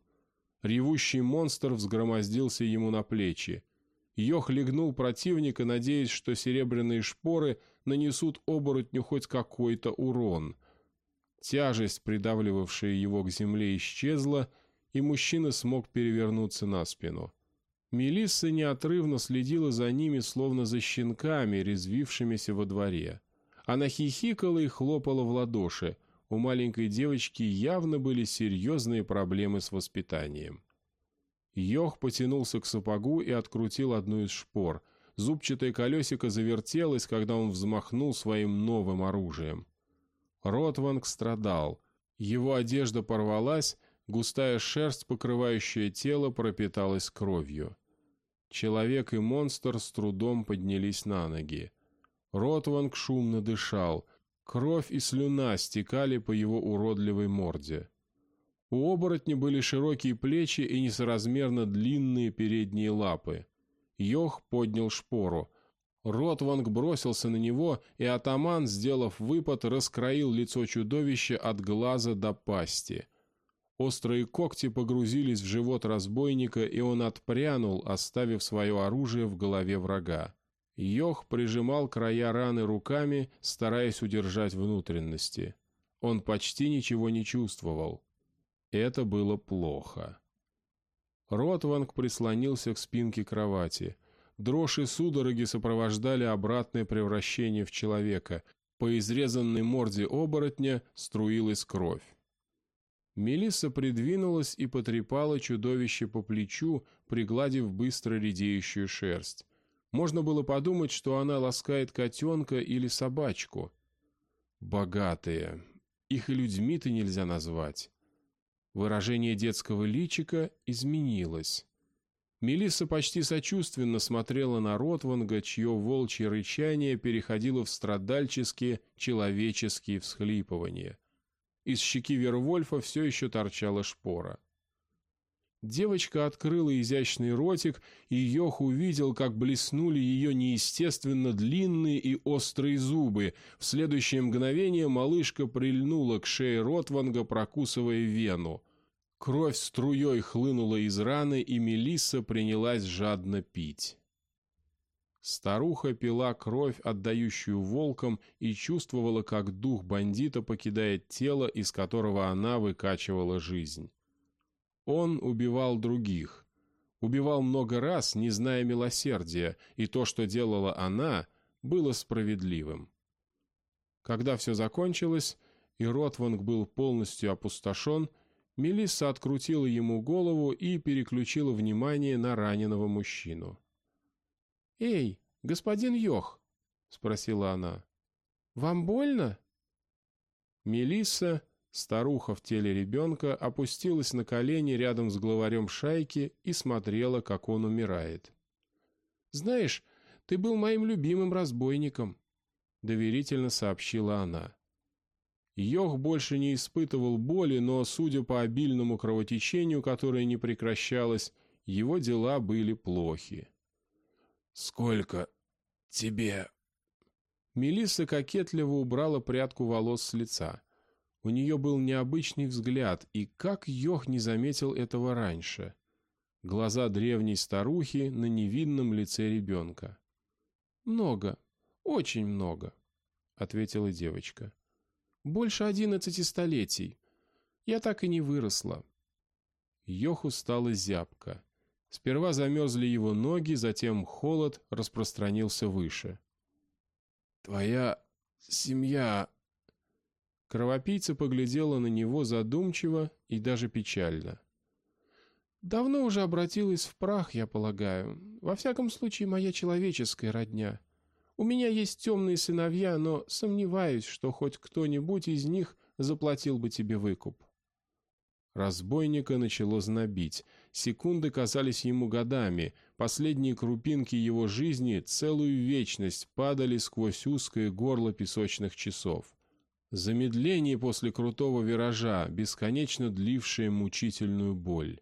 Ревущий монстр взгромоздился ему на плечи. Йох легнул противника, надеясь, что серебряные шпоры нанесут оборотню хоть какой-то урон. Тяжесть, придавливавшая его к земле, исчезла, и мужчина смог перевернуться на спину. Мелисса неотрывно следила за ними, словно за щенками, резвившимися во дворе. Она хихикала и хлопала в ладоши — у маленькой девочки явно были серьезные проблемы с воспитанием. Йох потянулся к сапогу и открутил одну из шпор. Зубчатое колесико завертелось, когда он взмахнул своим новым оружием. Ротванг страдал. Его одежда порвалась, густая шерсть, покрывающая тело, пропиталась кровью. Человек и монстр с трудом поднялись на ноги. Ротванг шумно дышал, Кровь и слюна стекали по его уродливой морде. У оборотня были широкие плечи и несоразмерно длинные передние лапы. Йох поднял шпору. Ротванг бросился на него, и атаман, сделав выпад, раскроил лицо чудовища от глаза до пасти. Острые когти погрузились в живот разбойника, и он отпрянул, оставив свое оружие в голове врага. Йох прижимал края раны руками, стараясь удержать внутренности. Он почти ничего не чувствовал. Это было плохо. Ротванг прислонился к спинке кровати. Дрожь и судороги сопровождали обратное превращение в человека. По изрезанной морде оборотня струилась кровь. Мелисса придвинулась и потрепала чудовище по плечу, пригладив быстро редеющую шерсть. Можно было подумать, что она ласкает котенка или собачку. Богатые. Их и людьми-то нельзя назвать. Выражение детского личика изменилось. Мелисса почти сочувственно смотрела на Ротванга, чье волчье рычание переходило в страдальческие, человеческие всхлипывания. Из щеки Вервольфа все еще торчала шпора. Девочка открыла изящный ротик, и Йох увидел, как блеснули ее неестественно длинные и острые зубы. В следующее мгновение малышка прильнула к шее Ротванга, прокусывая вену. Кровь струей хлынула из раны, и Мелисса принялась жадно пить. Старуха пила кровь, отдающую волкам, и чувствовала, как дух бандита покидает тело, из которого она выкачивала жизнь. Он убивал других. Убивал много раз, не зная милосердия, и то, что делала она, было справедливым. Когда все закончилось, и Ротванг был полностью опустошен, Мелисса открутила ему голову и переключила внимание на раненого мужчину. «Эй, господин Йох!» — спросила она. «Вам больно?» Мелисса, старуха в теле ребенка, опустилась на колени рядом с главарем шайки и смотрела, как он умирает. «Знаешь, ты был моим любимым разбойником», — доверительно сообщила она. Йох больше не испытывал боли, но, судя по обильному кровотечению, которое не прекращалось, его дела были плохи. «Сколько тебе?» Мелисса кокетливо убрала прядку волос с лица. У нее был необычный взгляд, и как Йох не заметил этого раньше. Глаза древней старухи на невинном лице ребенка. «Много, очень много», — ответила девочка. Больше одиннадцати столетий. Я так и не выросла. Йоху стало зябко. Сперва замерзли его ноги, затем холод распространился выше. «Твоя семья...» Кровопийца поглядела на него задумчиво и даже печально. «Давно уже обратилась в прах, я полагаю. Во всяком случае, моя человеческая родня. У меня есть темные сыновья, но сомневаюсь, что хоть кто-нибудь из них заплатил бы тебе выкуп». Разбойника начало знобить. Секунды казались ему годами. Последние крупинки его жизни целую вечность падали сквозь узкое горло песочных часов. Замедление после крутого виража, бесконечно длившее мучительную боль.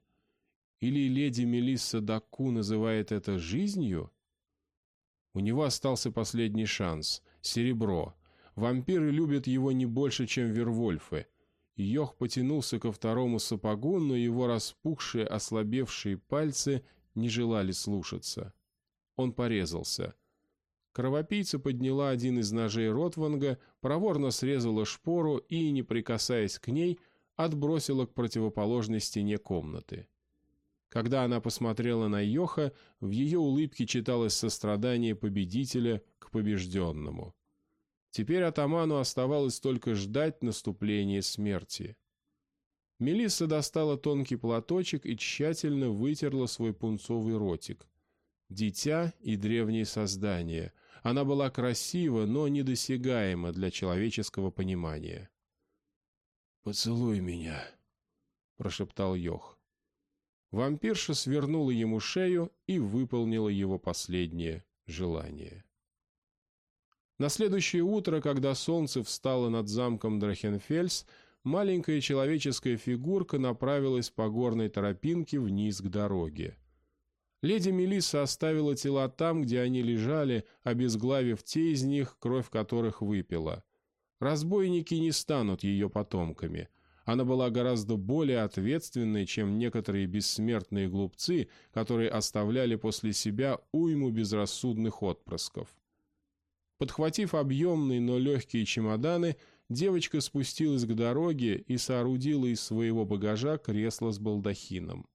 Или леди Мелисса Дакку называет это жизнью? У него остался последний шанс — серебро. Вампиры любят его не больше, чем вервольфы. Йох потянулся ко второму сапогу, но его распухшие, ослабевшие пальцы не желали слушаться. Он порезался. Кровопийца подняла один из ножей Ротванга, проворно срезала шпору и, не прикасаясь к ней, отбросила к противоположной стене комнаты. Когда она посмотрела на Йоха, в ее улыбке читалось сострадание победителя к побежденному. Теперь атаману оставалось только ждать наступления смерти. Мелисса достала тонкий платочек и тщательно вытерла свой пунцовый ротик. Дитя и древнее создание. Она была красива, но недосягаема для человеческого понимания. «Поцелуй меня», — прошептал Йох. Вампирша свернула ему шею и выполнила его последнее желание. На следующее утро, когда солнце встало над замком Драхенфельс, маленькая человеческая фигурка направилась по горной тропинке вниз к дороге. Леди Мелисса оставила тела там, где они лежали, обезглавив те из них, кровь которых выпила. Разбойники не станут ее потомками. Она была гораздо более ответственной, чем некоторые бессмертные глупцы, которые оставляли после себя уйму безрассудных отпрысков. Подхватив объемные, но легкие чемоданы, девочка спустилась к дороге и соорудила из своего багажа кресло с балдахином.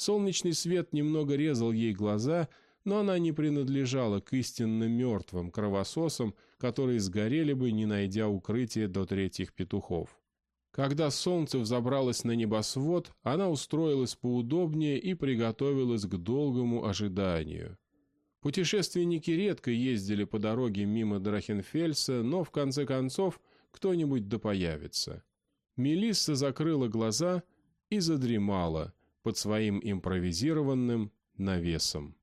Солнечный свет немного резал ей глаза, но она не принадлежала к истинно мертвым кровососам, которые сгорели бы, не найдя укрытия до третьих петухов. Когда солнце взобралось на небосвод, она устроилась поудобнее и приготовилась к долгому ожиданию. Путешественники редко ездили по дороге мимо Драхенфельса, но в конце концов кто-нибудь да появится. Мелисса закрыла глаза и задремала под своим импровизированным навесом.